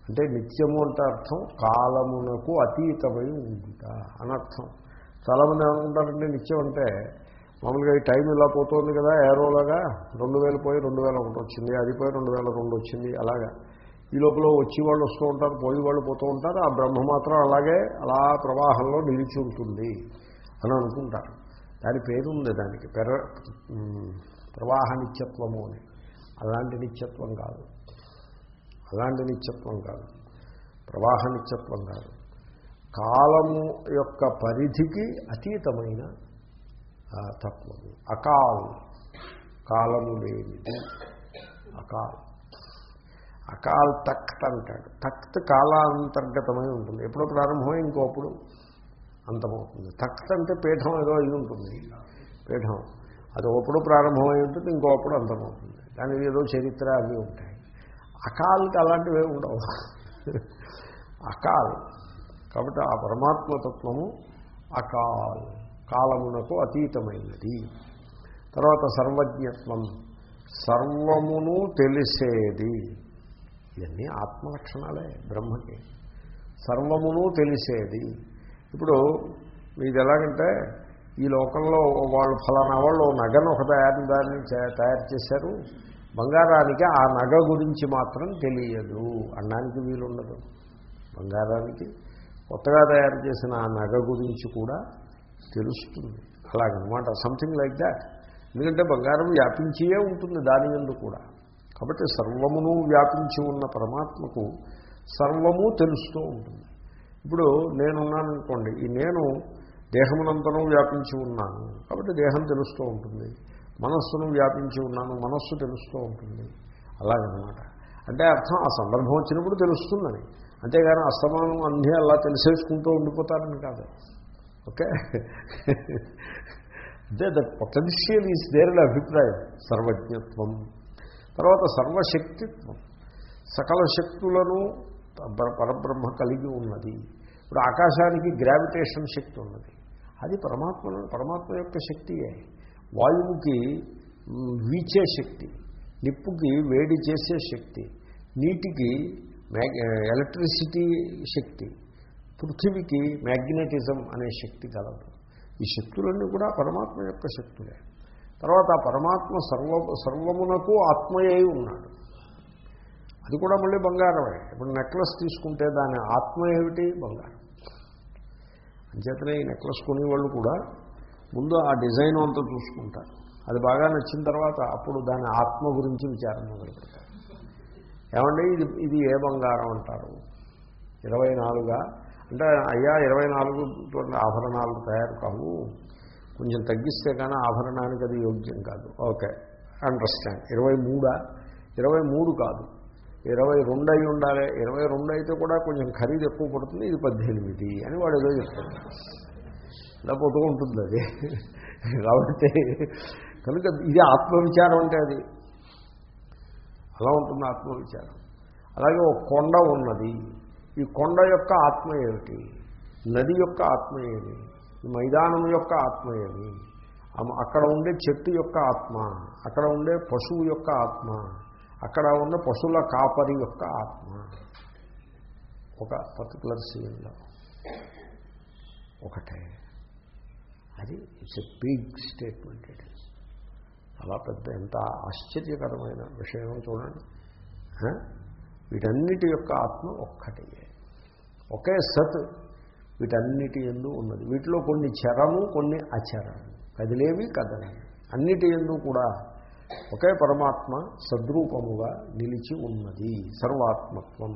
అంటే నిత్యము అంటే అర్థం కాలమునకు అతీతమై ఉంట అనర్థం. చాలామంది ఏమనుకుంటారంటే నిత్యం అంటే మామూలుగా ఈ టైం ఇలా పోతుంది కదా ఏరోలాగా రెండు వేలు పోయి రెండు వేల ఒకటి వచ్చింది అది పోయి రెండు వేల రెండు వచ్చింది అలాగా. ఈ లోపల వచ్చి వాళ్ళు వస్తూ ఉంటారు పోయి వాళ్ళు పోతూ ఉంటారు ఆ బ్రహ్మ మాత్రం అలాగే అలా ప్రవాహంలో నిలిచి ఉంటుంది అని అనుకుంటారు. దాని పేరు ఉంది దానికి పెర ప్రవాహ నిత్యత్వము అని. అలాంటి నిత్యత్వం కాదు. అలాంటి నిత్యత్వం కాదు. ప్రవాహ నిత్యత్వం కాదు. కాలము యొక్క పరిధికి అతీతమైన తత్వము అకాల్. కాలము లేనిది అకాల్. అకాల్ తక్త్ అంటాడు. తక్త్ కాలాంతర్గతమై ఉంటుంది. ఎప్పుడో ప్రారంభమై ఇంకోప్పుడు అంతమవుతుంది. తక్త్ అంటే పీఠం ఏదో అయి ఉంటుంది. పీఠం. అది ఒకప్పుడు ప్రారంభమై ఉంటుంది ఇంకోప్పుడు అంతమవుతుంది. దానికి ఏదో చరిత్ర అవి ఉంటాయి. అకాల్కి అలాంటివి ఉండవు. అకాల్. కాబట్టి ఆ పరమాత్మతత్వము అకాల్. కాలమునకు అతీతమైనది. తర్వాత సర్వజ్ఞత్వం. సర్వమును తెలిసేది. ఇవన్నీ ఆత్మలక్షణాలే బ్రహ్మకి. సర్వమును తెలిసేది. ఇప్పుడు మీది ఎలాగంటే ఈ లోకంలో వాళ్ళు ఫలానా వాళ్ళు నగను ఒక తయారు దాన్ని తయారు చేశారు. బంగారానికి ఆ నగ గురించి మాత్రం తెలియదు. అనడానికి వీలుండదు. బంగారానికి కొత్తగా తయారు చేసిన ఆ నగ గురించి కూడా తెలుస్తుంది. అలాగనమాట. సంథింగ్ లైక్ దాట్ ఎందుకంటే బంగారం వ్యాపించియే ఉంటుంది దాని ఎందు కూడా. కాబట్టి సర్వమును వ్యాపించి ఉన్న పరమాత్మకు సర్వము తెలుస్తూ ఉంటుంది. ఇప్పుడు నేనున్నాననుకోండి ఈ నేను దేహమునంతరం వ్యాపించి ఉన్నాను. కాబట్టి దేహం తెలుస్తూ ఉంటుంది. మనస్సును వ్యాపించి ఉన్నాను. మనస్సు తెలుస్తూ ఉంటుంది. అలాగనమాట. అంటే అర్థం ఆ సందర్భం వచ్చినప్పుడు తెలుస్తుందని. అంతేగాని అస్తమానం అన్నీ అలా తెలిసేసుకుంటూ ఉండిపోతారని కాదు. ఓకే? అంటే దట్ పొటెన్షియల్ ఈజ్ దేర్ అభిప్రాయం సర్వజ్ఞత్వం. తర్వాత సర్వశక్తిత్వం. సకల శక్తులను పరబ్రహ్మ కలిగి ఉన్నది. ఇప్పుడు ఆకాశానికి గ్రావిటేషన్ శక్తి ఉన్నది. అది పరమాత్మ పరమాత్మ యొక్క శక్తియే. వాయువుకి వీచే శక్తి నిప్పుకి వేడి చేసే శక్తి నీటికి ఎలక్ట్రిసిటీ శక్తి. పృథివీకి మ్యాగ్నెటిజం అనే శక్తి కలదు. ఈ శక్తులన్నీ కూడా పరమాత్మ యొక్క శక్తులే. తర్వాత ఆ పరమాత్మ సర్వ సర్వమునకు ఆత్మయే ఉన్నాడు. అది కూడా మళ్ళీ బంగారమే. ఇప్పుడు నెక్లెస్ తీసుకుంటే దాని ఆత్మ ఏమిటి? బంగారం. అంచేతనే ఈ నెక్లెస్ కొనేవాళ్ళు కూడా ముందు ఆ డిజైన్ అంతా చూసుకుంటారు. అది బాగా నచ్చిన తర్వాత అప్పుడు దాని ఆత్మ గురించి విచారణ మొదలుపెడతారు. ఏమండి? ఏమంటే ఇది ఇది ఏ బంగారం అంటారు? ఇరవై నాలుగా? అంటే అయ్యా ఇరవై నాలుగు ఆభరణాలు తయారు కావు. కొంచెం తగ్గిస్తే కానీ ఆభరణానికి అది యోగ్యం కాదు. ఓకే అండర్స్టాండ్ ఇరవై మూడా? ఇరవై మూడు కాదు. ఇరవై రెండు అయి ఉండాలి. ఇరవై రెండు అయితే కూడా కొంచెం ఖరీదు ఎక్కువ పడుతుంది ఇది పద్దెనిమిది అని వాడు ఏదో చెప్తాడు. ఇలా పోతూ ఉంటుంది అది. కాబట్టి కనుక ఇది ఆత్మవిచారం అంటే అది. అలా ఉంటుంది ఆత్మవిచారం. అలాగే ఒక కొండ ఉన్నది. ఈ కొండ యొక్క ఆత్మ ఏమిటి? నది యొక్క ఆత్మ ఏమి ఈ మైదానం యొక్క ఆత్మ ఏమి అక్కడ ఉండే చెట్టు యొక్క ఆత్మ అక్కడ ఉండే పశువు యొక్క ఆత్మ అక్కడ ఉన్న పశువుల కాపరి యొక్క ఆత్మ. ఒక పర్టికులర్ సీన్లో ఒకటే. అది it's a big statement it is పెద్ద ఎంత ఆశ్చర్యకరమైన విషయం చూడండి. వీటన్నిటి యొక్క ఆత్మ ఒక్కటే. ఒకే సత్ వీటన్నిటి ఎందు ఉన్నది. వీటిలో కొన్ని చరము కొన్ని అచరము కదిలేవి కదలేవి. అన్నిటి ఎందు కూడా ఒకే పరమాత్మ సద్రూపముగా నిలిచి ఉన్నది. సర్వాత్మత్వం.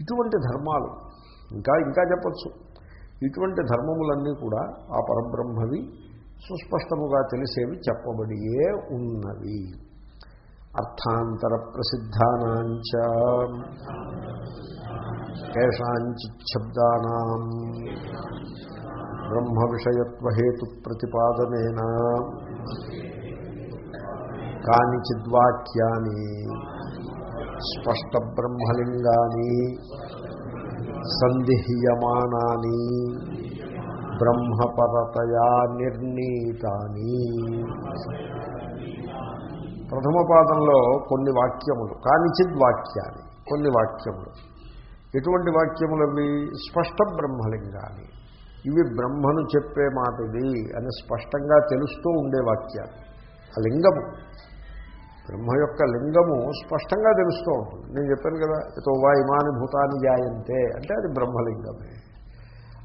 ఇటువంటి ధర్మాలు ఇంకా ఇంకా చెప్పచ్చు. ఇటువంటి ధర్మములన్నీ కూడా ఆ పరబ్రహ్మవి సుస్పష్టముగా తెలిసేవి చెప్పబడియే ఉన్నవి. అర్థాంతర ప్రసిద్ధానాంచ. కేషాంచిశబ్దానాం బ్రహ్మ విషయత్వహేతు ప్రతిపాదన కానిచిద్వాక్యాని స్పష్ట బ్రహ్మలింగాని సందిహ్యమానాని బ్రహ్మపరతయా నిర్ణీతాని. ప్రథమ పాదంలో కొన్ని వాక్యములు కానిచిద్ వాక్యాలు కొన్ని వాక్యములు. ఎటువంటి వాక్యములవి? స్పష్ట బ్రహ్మలింగాన్ని ఇవి బ్రహ్మను చెప్పే మాట ఇది అని స్పష్టంగా తెలుస్తూ ఉండే వాక్యాలు. ఆ లింగము. బ్రహ్మ యొక్క లింగము స్పష్టంగా తెలుస్తూ ఉంటుంది. నేను చెప్పాను కదా ఇతో వా ఇమాని భూతాన్ని జాయంతే అంటే అది బ్రహ్మలింగమే.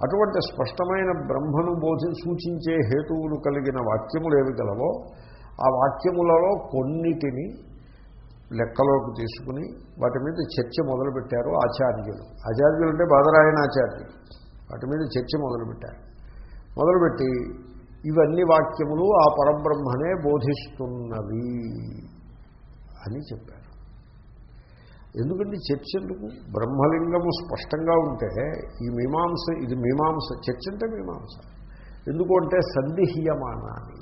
అటువంటి స్పష్టమైన బ్రహ్మను బోధి సూచించే హేతువులు కలిగిన వాక్యములు ఏవి గలవో ఆ వాక్యములలో కొన్నిటిని లెక్కలోకి తీసుకుని వాటి మీద చర్చ మొదలుపెట్టారు ఆచార్యులు. ఆచార్యులు అంటే బాదరాయణ ఆచార్యులు వాటి మీద చర్చ మొదలుపెట్టారు. మొదలుపెట్టి ఇవన్నీ వాక్యములు ఆ పరబ్రహ్మనే బోధిస్తున్నవి అని చెప్పారు. ఎందుకంటే చర్చ ఎందుకు? బ్రహ్మలింగము స్పష్టంగా ఉంటే ఈ మీమాంస ఇది మీమాంస చర్చ అంటే మీమాంస. ఎందుకు అంటే సందిహ్యమానాన్ని.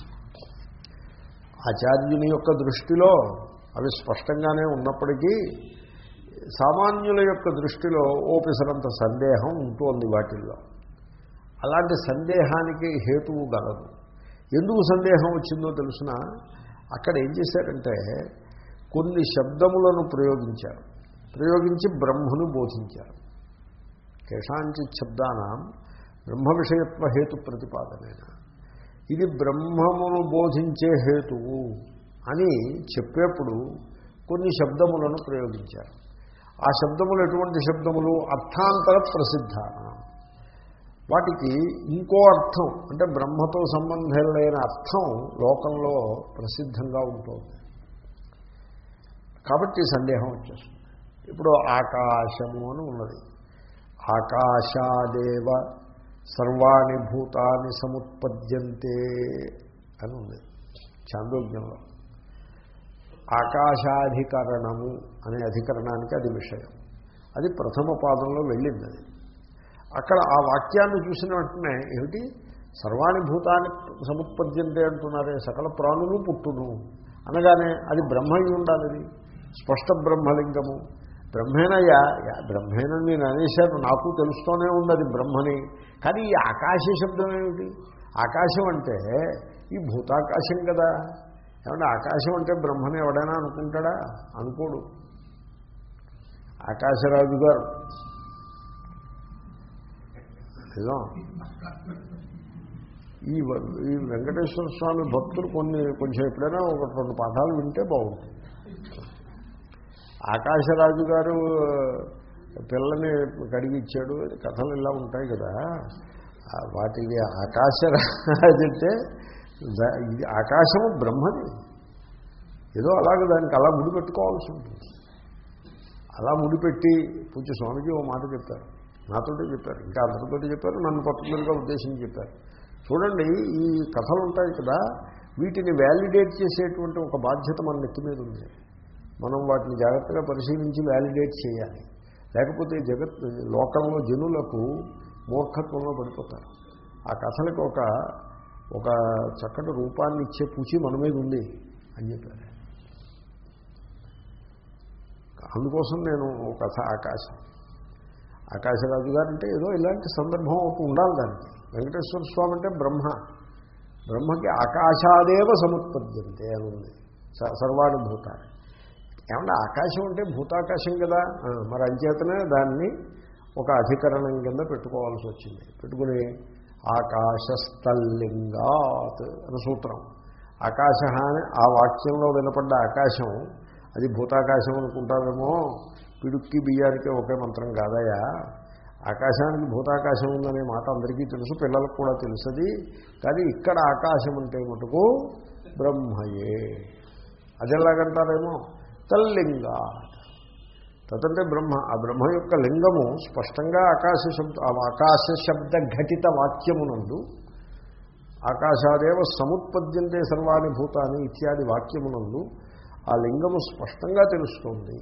ఆచార్యుని యొక్క దృష్టిలో అవి స్పష్టంగానే ఉన్నప్పటికీ సామాన్యుల యొక్క దృష్టిలో ఓపెసరంత సందేహం ఉంటుంది వాటిల్లో. అలాంటి సందేహానికి హేతువు గలదు. ఎందుకు సందేహం వచ్చిందో తెలుసిన? అక్కడ ఏం చేశారంటే కొన్ని శబ్దములను ప్రయోగించారు. ప్రయోగించి బ్రహ్మను బోధించారు. కేశాంచి శబ్దానం బ్రహ్మ విషయత్వ హేతు ప్రతిపాదనైన? ఇది బ్రహ్మమును బోధించే హేతువు. అని చెప్పేప్పుడు కొన్ని శబ్దములను ప్రయోగించారు. ఆ శబ్దములు ఎటువంటి శబ్దములు? అర్థాంతర ప్రసిద్ధ వాటికి ఇంకో అర్థం అంటే బ్రహ్మతో సంబంధం లేని అర్థం లోకంలో ప్రసిద్ధంగా ఉంటుంది. కాబట్టి సందేహం వచ్చేస్తుంది. ఇప్పుడు ఆకాశము అని ఉన్నది. ఆకాశాదేవ సర్వాణి భూతాన్ని సముత్పద్యంతే అని ఉంది. చాందోగ్యంలో ఆకాశాధికరణము అనే అధికరణానికి అది విషయం. అది ప్రథమ పాదంలో వెళ్ళింది అది. అక్కడ ఆ వాక్యాన్ని చూసిన వెంటనే ఏమిటి? సర్వాణి భూతాన్ని సముత్పద్యంతే అంటున్నారే సకల ప్రాణులు పుట్టును. అనగానే అది బ్రహ్మ ఉండాలి స్పష్ట బ్రహ్మలింగము. బ్రహ్మేనయ్యా యా- బ్రహ్మేనని నేను అనేశాను నాకు తెలుస్తూనే ఉన్నది బ్రహ్మని. కానీ ఈ ఆకాశ శబ్దం ఏమిటి? ఆకాశం అంటే ఈ భూతాకాశం కదా. ఏమంటే ఆకాశం అంటే బ్రహ్మని ఎవడైనా అనుకుంటాడా? అనుకోడు. ఆకాశరాజు గారు. ఈ ఈ వెంకటేశ్వర స్వామి భక్తులు కొన్ని కొంచెం ఎప్పుడైనా ఒక రెండు పాఠాలు వింటే బాగుంటుంది. ఆకాశరాజు గారు పిల్లని కడిగిచ్చాడు కథలు ఇలా ఉంటాయి కదా. వాటికి ఆకాశరాజు అంటే ఇది ఆకాశము బ్రహ్మది. ఏదో అలాగే దానికి అలా ముడిపెట్టుకోవాల్సి ఉంటుంది. అలా ముడిపెట్టి పూజ స్వామికి ఓ మాట చెప్పారు. నాతోటే చెప్పారు. ఇంకా అందరితోటి చెప్పారు. నన్ను పర్టికులర్గా ఉద్దేశించి చెప్పారు. చూడండి ఈ కథలు ఉంటాయి కదా వీటిని వ్యాలిడేట్ చేసేటువంటి ఒక బాధ్యత మన నెత్తి మీద ఉంది. మనం వాటిని జాగ్రత్తగా పరిశీలించి వ్యాలిడేట్ చేయాలి. లేకపోతే జగత్ లోకంలో జనులకు మూర్ఖత్వంలో పడిపోతారు. ఆ కథలకు ఒక ఒక చక్కటి రూపాన్ని ఇచ్చే పూచి మన మీద ఉంది అని చెప్పారు. అందుకోసం నేను కథ ఆకాశం ఆకాశరాజు గారు అంటే ఏదో ఇలాంటి సందర్భం ఒకటి ఉండాలి దానికి. వెంకటేశ్వర స్వామి అంటే బ్రహ్మ. బ్రహ్మకి ఆకాశాదేవ సముత్పద్యంతే అని ఉంది. స- సర్వాణి భూత ఏమన్నా ఆకాశం అంటే భూతాకాశం కదా. మరి అంచేతనే దాన్ని ఒక అధికరణం కింద పెట్టుకోవాల్సి వచ్చింది. పెట్టుకుని ఆకాశస్థల్లింగాత్ అని సూత్రం. ఆకాశ అని ఆ వాక్యంలో వినపడ్డ ఆకాశం అది భూతాకాశం అనుకుంటారేమో పిడుక్కి బియ్యానికి ఒకే మంత్రం కాదయా ఆకాశానికి భూతాకాశం ఉందనే మాట అందరికీ తెలుసు పిల్లలకు కూడా తెలుసుది. కానీ ఇక్కడ ఆకాశం అంటే మటుకు బ్రహ్మయే. అది ఎలాగంటారేమో తల్లింగా తదంటే బ్రహ్మ. ఆ బ్రహ్మ యొక్క లింగము స్పష్టంగా ఆకాశ శబ్ద ఆ ఆకాశ శబ్ద ఘటిత వాక్యమునందు ఆకాశాదేవ సముత్పద్యంతే సర్వాణి భూతాన్ని ఇత్యాది వాక్యమునందు ఆ లింగము స్పష్టంగా తెలుస్తుంది.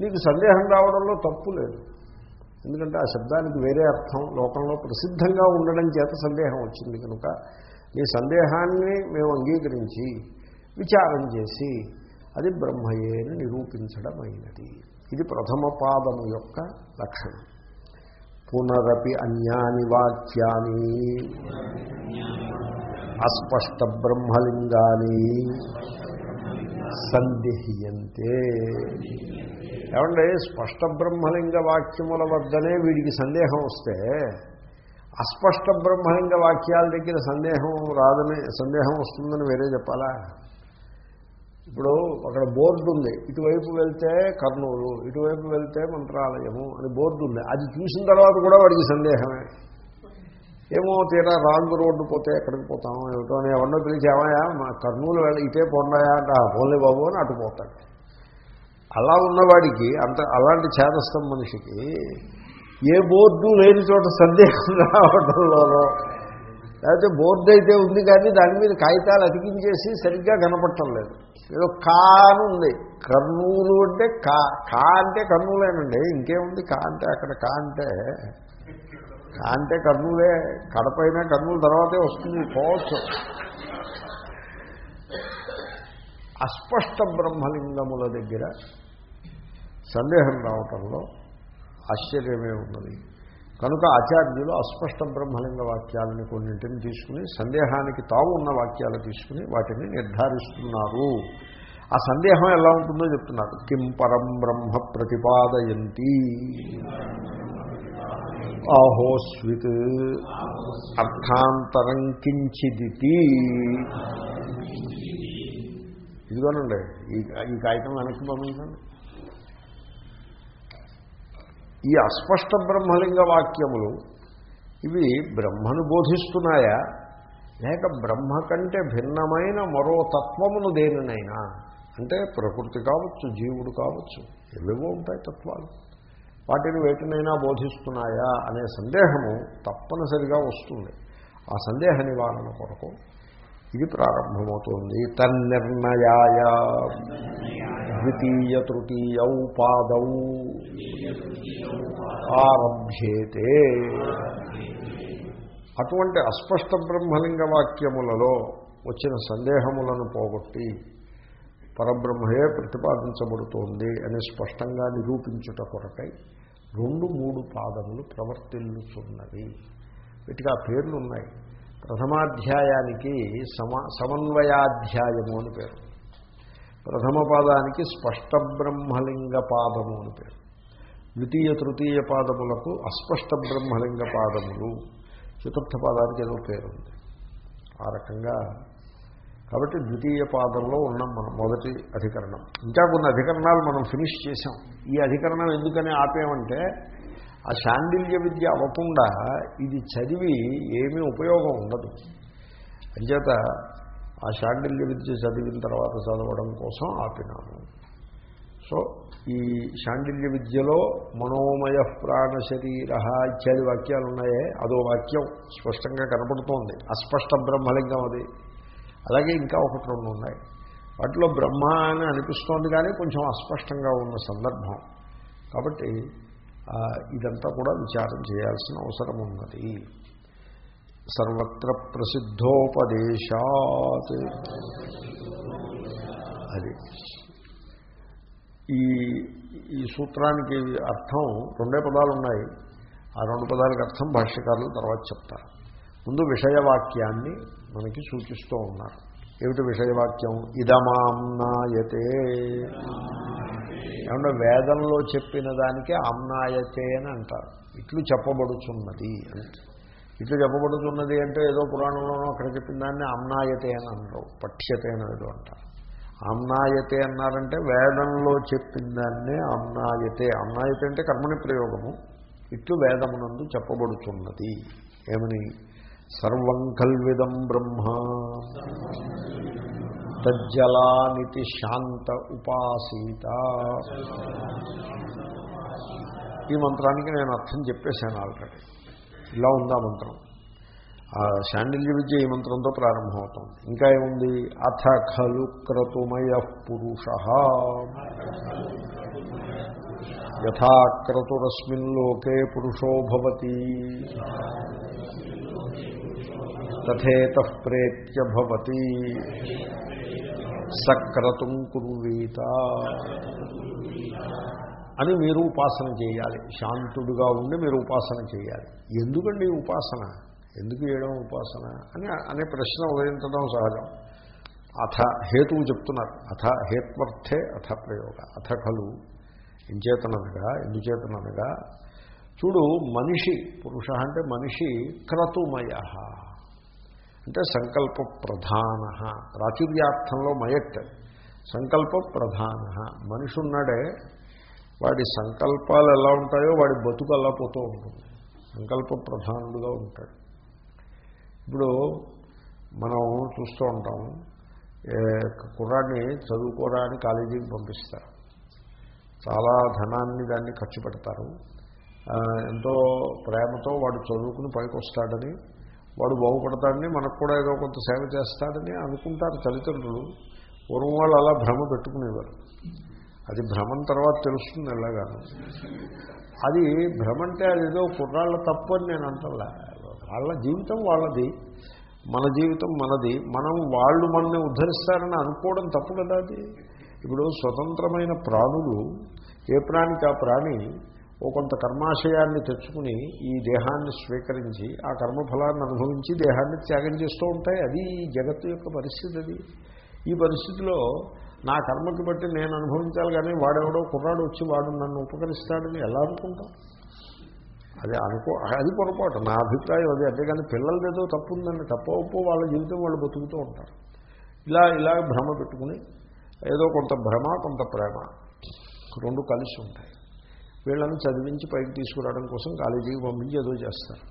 నీకు సందేహం రావడంలో తప్పు లేదు. ఎందుకంటే ఆ శబ్దానికి వేరే అర్థం లోకంలో ప్రసిద్ధంగా ఉండడం చేత సందేహం వచ్చింది కనుక నీ సందేహాన్ని మేము అంగీకరించి విచారం చేసి అది బ్రహ్మయే అని నిరూపించడమైనది. ఇది ప్రథమ పాదము యొక్క లక్షణం. పునరపి అన్యాని వాక్యాని అస్పష్ట బ్రహ్మలింగాని సందేహ్యంతే. ఏమంటే స్పష్ట బ్రహ్మలింగ వాక్యముల వద్దనే వీడికి సందేహం వస్తే అస్పష్ట బ్రహ్మలింగ వాక్యాల దగ్గర సందేహం రాదని సందేహం వస్తుందని వేరే చెప్పాలా? ఇప్పుడు అక్కడ బోర్డు ఉంది ఇటువైపు వెళ్తే కర్నూలు ఇటువైపు వెళ్తే మంత్రాలయము అని బోర్డు ఉంది అది చూసిన తర్వాత కూడా వాడికి సందేహమే. ఏమో తీరా రాంగ్ రోడ్డు పోతే ఎక్కడికి పోతాము ఏమిటో అని ఎవరినో పిలిచి ఏమయ్యా మా కర్నూలు వెళ్ళి ఇటే పోండాయా అంటే పోలే బాబు అని అటు పోతాడు. అలా ఉన్నవాడికి అంత అలాంటి చేదస్థం మనిషికి ఏ బోర్డు లేని చోట సందేహం రావడంలోనో లేకపోతే బోర్డు అయితే ఉంది కానీ దాని మీద కాగితాలు అతికించేసి సరిగ్గా కనపడటం లేదు. ఏదో కా అని ఉంది. కర్నూలు అంటే కా. కా అంటే కర్నూలేనండి. ఇంకేముంది? కా అంటే అక్కడ కా అంటే కా అంటే కర్నూలే. కడపైన కర్నూలు తర్వాతే వస్తుంది. పోవచ్చు. అస్పష్ట బ్రహ్మలింగముల దగ్గర సందేహం రావటంలో ఆశ్చర్యమే ఉన్నది. కనుక ఆచార్యులు అస్పష్ట బ్రహ్మలింగ వాక్యాలని కొన్నింటిని తీసుకుని సందేహానికి తావు ఉన్న వాక్యాలు తీసుకుని వాటిని నిర్ధారిస్తున్నారు. ఆ సందేహం ఎలా ఉంటుందో చెప్తున్నారు. కిం పరం బ్రహ్మ ప్రతిపాదయంతి. ఆహోస్విత్. అర్థాంతరం కించిదితి. ఇదిగోనండి ఈ ఈ కాగితం వెనక్కి పంపించండి. ఈ అస్పష్ట బ్రహ్మలింగ వాక్యములు ఇవి బ్రహ్మను బోధిస్తున్నాయా? లేక బ్రహ్మ కంటే భిన్నమైన మరో తత్వమును దేనినైనా? అంటే ప్రకృతి కావచ్చు జీవుడు కావచ్చు ఎవేవో ఉంటాయి తత్వాలు. వాటిని వేటినైనా బోధిస్తున్నాయా అనే సందేహము తప్పనిసరిగా వస్తుంది. ఆ సందేహ నివారణ కొరకు ఇది ప్రారంభమవుతుంది. తన్నిర్ణయాయ. ద్వితీయ తృతీయౌ పాదౌ ఆరభ్యేతే. అటువంటి అస్పష్ట బ్రహ్మలింగ వాక్యములలో వచ్చిన సందేహములను పోగొట్టి పరబ్రహ్మయే ప్రతిపాదించబడుతోంది అని స్పష్టంగా నిరూపించుట కొరకై రెండు మూడు పాదములు ప్రవర్తిల్లుచున్నవి. వీటికి ఆ పేర్లు ఉన్నాయి ప్రథమాధ్యాయానికి సమ సమన్వయాధ్యాయము అని పేరు. ప్రథమ పాదానికి స్పష్ట బ్రహ్మలింగ పాదము అని పేరు. ద్వితీయ తృతీయ పాదములకు అస్పష్ట బ్రహ్మలింగ పాదములు చతుర్థ పాదానికి ఏదో పేరుంది. ఆ రకంగా కాబట్టి ద్వితీయ పాదంలో ఉన్నాం మనం మొదటి అధికరణం. ఇంకా కొన్ని అధికరణాలు మనం ఫినిష్ చేసాం ఈ అధికరణం ఎందుకని ఆపేమంటే ఆ శాండిల్య విద్య అవ్వకుండా ఇది చదివి ఏమీ ఉపయోగం ఉండదు. అంచేత ఆ శాండిల్య విద్య చదివిన తర్వాత చదవడం కోసం ఆపినాము సో ఈ శాండిల్య విద్యలో మనోమయ ప్రాణ శరీర ఇత్యాది వాక్యాలు ఉన్నాయే. అదో వాక్యం స్పష్టంగా కనపడుతోంది. అస్పష్ట బ్రహ్మలింగం అది. అలాగే ఇంకా ఒకటి రెండు ఉన్నాయి. వాటిలో బ్రహ్మ అని అనిపిస్తోంది కానీ కొంచెం అస్పష్టంగా ఉన్న సందర్భం. కాబట్టి ఇదంతా కూడా విచారం చేయాల్సిన అవసరం ఉన్నది. సర్వత్ర ప్రసిద్ధోపదేశాత్. అది. ఈ ఈ సూత్రానికి అర్థం రెండే పదాలు ఉన్నాయి ఆ రెండు పదాలకు అర్థం భాష్యకారులు తర్వాత చెప్తారు. ముందు విషయవాక్యాన్ని మనకి సూచిస్తూ ఉన్నారు. ఏమిటి విషయవాక్యం? ఇదమామ్నాయతే ఏమన్నా వేదంలో చెప్పిన దానికే అమ్నాయతే అని అంటారు. ఇట్లు చెప్పబడుచున్నది అంటే ఇట్లు చెప్పబడుతున్నది అంటే ఏదో పురాణంలోనో అక్కడ చెప్పిన దాన్ని అమ్నాయతే అని అనరు పఠ్యతే అనేది అంటారు. అమ్నాయతే అన్నారంటే వేదంలో చెప్పిన దాన్నే అమ్నాయతే అమ్నాయతే అంటే కర్మని ప్రయోగము. ఇట్లు వేదమునందు చెప్పబడుతున్నది. ఏమని? సర్వం కల్విదం బ్రహ్మ. తజ్జలానితి శాంత ఉపాసీత. ఈ మంత్రానికి నేను అర్థం చెప్పేశాను ఆల్రెడీ. ఇలా ఉందా మంత్రం? ఆ శాండిల్య విద్య ఈ మంత్రంతో ప్రారంభమవుతుంది. ఇంకా ఏముంది? అథ ఖలు క్రతుమయ పురుష. యథాక్రతురస్మిన్ లోకే పురుషో భవతి. తథేత ప్రేత్య భవతి. సక్రతుం కుర్వీత. అని మీరు ఉపాసన చేయాలి. శాంతుడుగా ఉండి మీరు ఉపాసన చేయాలి. ఎందుకండి ఉపాసన? ఎందుకు చేయడం ఉపాసన? అని అనే ప్రశ్న ఉదయించడం సహజం. అథ హేతువు చెప్తున్నారు. అథ హేత్వర్థే అథ ప్రయోగ. అథ కలు ఎంచేతనగా ఎందుచేతనగా చూడు మనిషి పురుష అంటే మనిషి క్రతుమయ. అంటే సంకల్ప ప్రధాన ప్రాచుర్యార్థంలో మయట్. సంకల్ప ప్రధాన మనిషి ఉన్నాడే వాడి సంకల్పాలు ఎలా ఉంటాయో వాడి బతుకు అలా పోతూ ఉంటుంది. సంకల్ప ప్రధానుడుగా ఉంటాడు. ఇప్పుడు మనం చూస్తూ ఉంటాం కుర్రాన్ని చదువుకోవడానికి చదువుకోరా అని కాలేజీకి పంపిస్తారు. చాలా ధనాన్ని దాన్ని ఖర్చు పెడతారు. ఎంతో ప్రేమతో వాడు చదువుకుని పైకి వస్తాడని వాడు బాగుపడతాడని మనకు కూడా ఏదో కొంత సేవ చేస్తాడని అనుకుంటారు తల్లిదండ్రులు. పూర్వం వాళ్ళు అలా భ్రమ పెట్టుకునేవారు. అది భ్రమం తర్వాత తెలుస్తుంది ఎలాగాను అది భ్రమంటే అది అదేదో కుర్రాళ్ళ తప్పు అని నేను అంటలే వాళ్ళ జీవితం వాళ్ళది మన జీవితం మనది. మనం వాళ్ళు మనల్ని ఉద్ధరిస్తారని అనుకోవడం తప్పు కదా అది? ఇప్పుడు స్వతంత్రమైన ప్రాణులు ఏ ప్రాణికి ఆ ప్రాణి ఓ కొంత కర్మాశయాన్ని తెచ్చుకుని ఈ దేహాన్ని స్వీకరించి ఆ కర్మఫలాన్ని అనుభవించి దేహాన్ని త్యాగం చేస్తూ ఉంటాయి. అది ఈ జగత్తు యొక్క పరిస్థితి అది. ఈ పరిస్థితిలో నా కర్మకి బట్టి నేను అనుభవించాలి కానీ వాడెవడో కుర్రాడు వచ్చి వాడు నన్ను ఉపకరిస్తాడని ఎలా అనుకుంటాం? అది అనుకో అది పొరపాటు. నా అభిప్రాయం అది. అంతేగాని పిల్లలదేదో తప్పు ఉందండి తప్ప ఒప్పు వాళ్ళ జీవితం వాళ్ళు బతుకుతూ ఉంటారు. ఇలా ఇలా భ్రమ పెట్టుకుని ఏదో కొంత భ్రమ కొంత ప్రేమ రెండు కలిసి ఉంటాయి. వీళ్ళని చదివించి పైకి తీసుకురావడం కోసం కాలేజీకి పంపించి ఏదో చేస్తారు.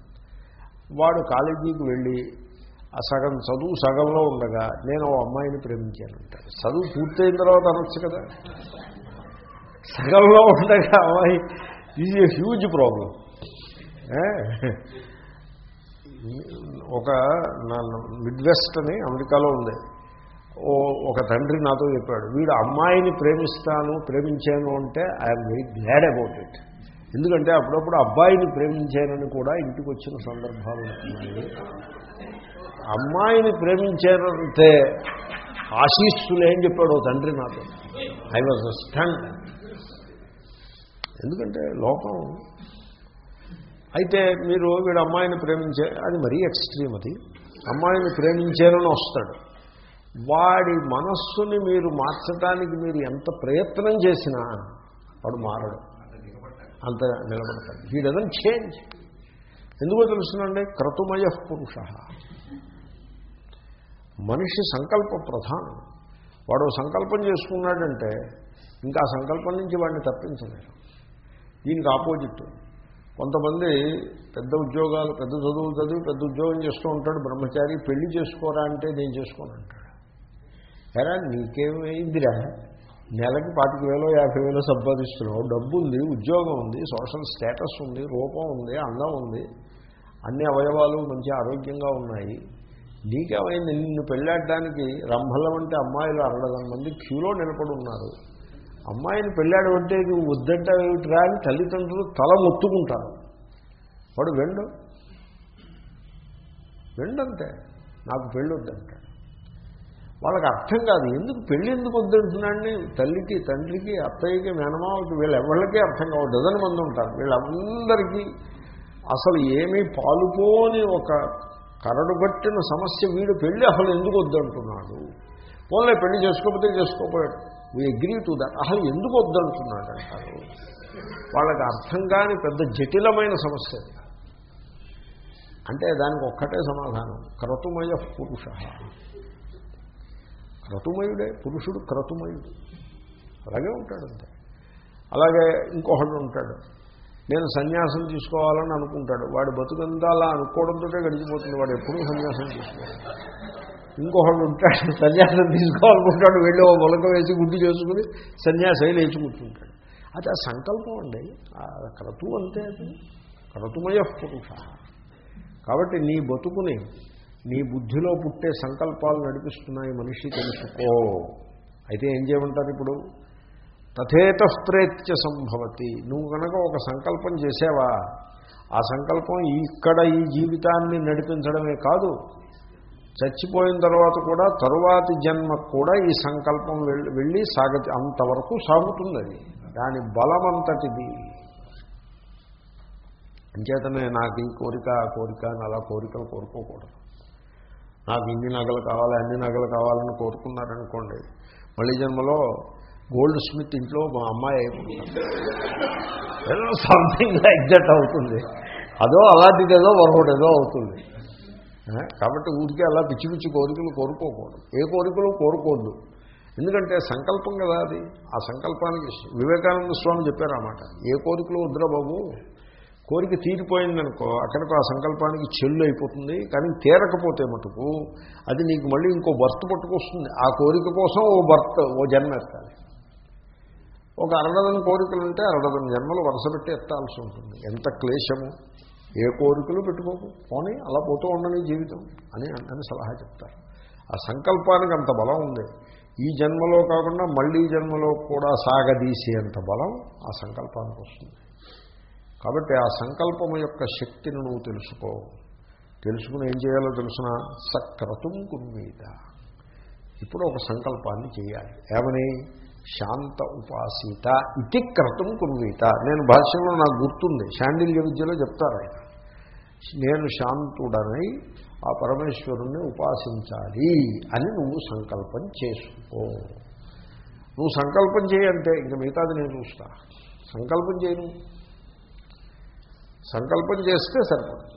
వాడు కాలేజీకి వెళ్ళి ఆ సగం చదువు సగంలో ఉండగా నేను ఓ అమ్మాయిని ప్రేమించానంటాడు చదువు పూర్తయిన తర్వాత అనొచ్చు కదా. సగంలో ఉండగా అమ్మాయి ఇది హ్యూజ్ ప్రాబ్లం ఒక మిడ్ వెస్ట్ అని అమెరికాలో ఉంది. ఓ ఒక తండ్రి నాతో చెప్పాడు వీడు అమ్మాయిని ప్రేమిస్తాను ప్రేమించాను అంటే I'm very glad about it ఎందుకంటే అప్పుడప్పుడు అబ్బాయిని ప్రేమించానని కూడా ఇంటికి వచ్చిన సందర్భాలు అమ్మాయిని ప్రేమించారంటే ఆశీస్సులు ఏం చెప్పాడు తండ్రి నాతో. ఐ వాజ్ స్టండ్ ఎందుకంటే లోపం. అయితే మీరు వీడు అమ్మాయిని ప్రేమించే అది మరీ ఎక్స్ట్రీమ్ అది. అమ్మాయిని ప్రేమించారని వస్తాడు. వాడి మనస్సుని మీరు మార్చడానికి మీరు ఎంత ప్రయత్నం చేసినా వాడు మారడు. అంత నిలబడతాడు. He doesn't change. ఎందుకో తెలుసునండి క్రతుమయ పురుష. మనిషి సంకల్ప ప్రధానం. వాడు సంకల్పం చేసుకున్నాడంటే ఇంకా సంకల్పం నుంచి వాడిని తప్పించలేరు దీనికి ఆపోజిట్. కొంతమంది పెద్ద ఉద్యోగాలు పెద్ద చదువులు చదివి పెద్ద ఉద్యోగం చేస్తూ ఉంటాడు. బ్రహ్మచారి పెళ్ళి చేసుకోరా అంటే నేను చేసుకోను అంటాడు. ఎరా నీకేమైందిరా? నెలకి పాతిక వేలో యాభై వేలో సంపాదిస్తున్నావు. డబ్బు ఉంది ఉద్యోగం ఉంది సోషల్ స్టేటస్ ఉంది రూపం ఉంది అందం ఉంది. అన్ని అవయవాలు మంచి ఆరోగ్యంగా ఉన్నాయి. నీకేమైంది? నిన్ను పెళ్ళాడడానికి రంభల వంటి అమ్మాయిలు అరడదన మంది క్యూలో నిలబడి ఉన్నారు. అమ్మాయిని పెళ్ళాడు అంటే వద్దంట వద్దంటే అని తల్లిదండ్రులు తల మొత్తుకుంటారు. వాడు వెండు వెండంతే నాకు పెళ్ళి వద్దంటాడు వాళ్ళకి అర్థం కాదు. ఎందుకు పెళ్ళి ఎందుకు వద్దంటున్నాడని తల్లికి తండ్రికి అత్తయ్యకి మేనమావకి వీళ్ళెవళ్ళకే అర్థం కావు. డజన్ మంది ఉంటారు. వీళ్ళందరికీ అసలు ఏమీ పాలుపోని ఒక కరడుగట్టిన సమస్య వీడు పెళ్ళి అసలు ఎందుకు వద్దంటున్నాడు? పోలే పెళ్ళి చేసుకోకపోతే చేసుకోపోయాడు. వీ అగ్రీ టు దాట్ అసలు ఎందుకు వద్దంటున్నాడు అంటారు? వాళ్ళకి అర్థం కాని పెద్ద జటిలమైన సమస్య అంటే దానికి ఒక్కటే సమాధానం. క్రతుమయ పురుష. క్రతుమయుడే పురుషుడు క్రతుమయుడు. అలాగే ఉంటాడంతే. అలాగే ఇంకొకడు ఉంటాడు. నేను సన్యాసం తీసుకోవాలని అనుకుంటాడు. వాడు బతుకంతా అలా అనుకోవడంతో గడిచిపోతుంది. వాడు ఎప్పుడూ సన్యాసం తీసుకోవాలి ఇంకొకడు ఉంటాడు సన్యాసం తీసుకోవాలనుకుంటాడు వెళ్ళి ఓ మొలక వేసి గుడ్డు చేసుకుని సన్యాసం లేచి కూర్చుంటాడు. అది ఆ సంకల్పం అండి. క్రతు అంతే అది. క్రతుమయ పురుష. కాబట్టి నీ బతుకుని నీ బుద్ధిలో పుట్టే సంకల్పాలు నడిపిస్తున్నాయి మనిషి తెలుసుకో. అయితే ఏం చేయమంటారు ఇప్పుడు? తథేత ప్రేత్య సంభవతి. నువ్వు కనుక ఒక సంకల్పం చేసావా ఆ సంకల్పం ఇక్కడ ఈ జీవితాన్ని నడిపించడమే కాదు చచ్చిపోయిన తర్వాత కూడా తరువాతి జన్మకు కూడా ఈ సంకల్పం వెళ్ళి వెళ్ళి సాగతి అంతవరకు సాగుతుంది అది. దాని బలమంతటిది. అంచేతనే నాకు ఈ కోరిక ఆ కోరిక అని అలా కోరికలు కోరుకోకూడదు. నాకు ఇన్ని నగలు కావాలి అన్ని నగలు కావాలని కోరుకున్నారనుకోండి మళ్ళీ జన్మలో గోల్డ్ స్మిత్ ఇంట్లో మా అమ్మాయి ఏదో సంథింగ్ లైక్ దట్ అవుతుంది. అదో అలాంటిది ఏదో మరొకటి ఏదో అవుతుంది. కాబట్టి ఊరికి అలా పిచ్చి పిచ్చి కోరికలు కోరుకోకూడదు. ఏ కోరికలు కోరుకోద్దు ఎందుకంటే సంకల్పం కదా అది. ఆ సంకల్పానికి వివేకానంద స్వామి చెప్పారన్నమాట ఏ కోరికలు వద్దురా బాబు? కోరిక తీరిపోయిందనుకో అక్కడికి ఆ సంకల్పానికి చెల్లు అయిపోతుంది. కానీ తీరకపోతే మటుకు అది నీకు మళ్ళీ ఇంకో భర్త పట్టుకొస్తుంది. ఆ కోరిక కోసం ఓ భర్త ఓ జన్మ ఎత్తాలి. ఒక అరడదను కోరికలు ఉంటే అరడదన జన్మలు వరుస పెట్టి ఎత్తాల్సి ఉంటుంది. ఎంత క్లేశము ఏ కోరికలు పెట్టుకోకు. పోనీ అలా పోతూ ఉండని జీవితం అని అని సలహా చెప్తారు. ఆ సంకల్పానికి అంత బలం ఉంది. ఈ జన్మలో కాకుండా మళ్ళీ జన్మలో కూడా సాగదీసేంత బలం ఆ సంకల్పానికి వస్తుంది. కాబట్టి ఆ సంకల్పం యొక్క శక్తిని నువ్వు తెలుసుకో. తెలుసుకుని ఏం చేయాలో తెలుసిన? సక్రతుం మీద ఇప్పుడు ఒక సంకల్పాన్ని చేయాలి. ఏమని? శాంత ఉపాసీత ఇతి క్రతం కుర్వీత. నేను భాష్యంలో నాకు గుర్తుంది. శాండిల్య విద్యలో చెప్తారు ఆయన. నేను శాంతుడనై ఆ పరమేశ్వరుణ్ణి ఉపాసించాలి అని నువ్వు సంకల్పం చేసుకో. నువ్వు సంకల్పం చేయంటే ఇంక మిగతాది నేను చూస్తా. సంకల్పం చేయను సంకల్పం చేస్తే సరిపడుతుంది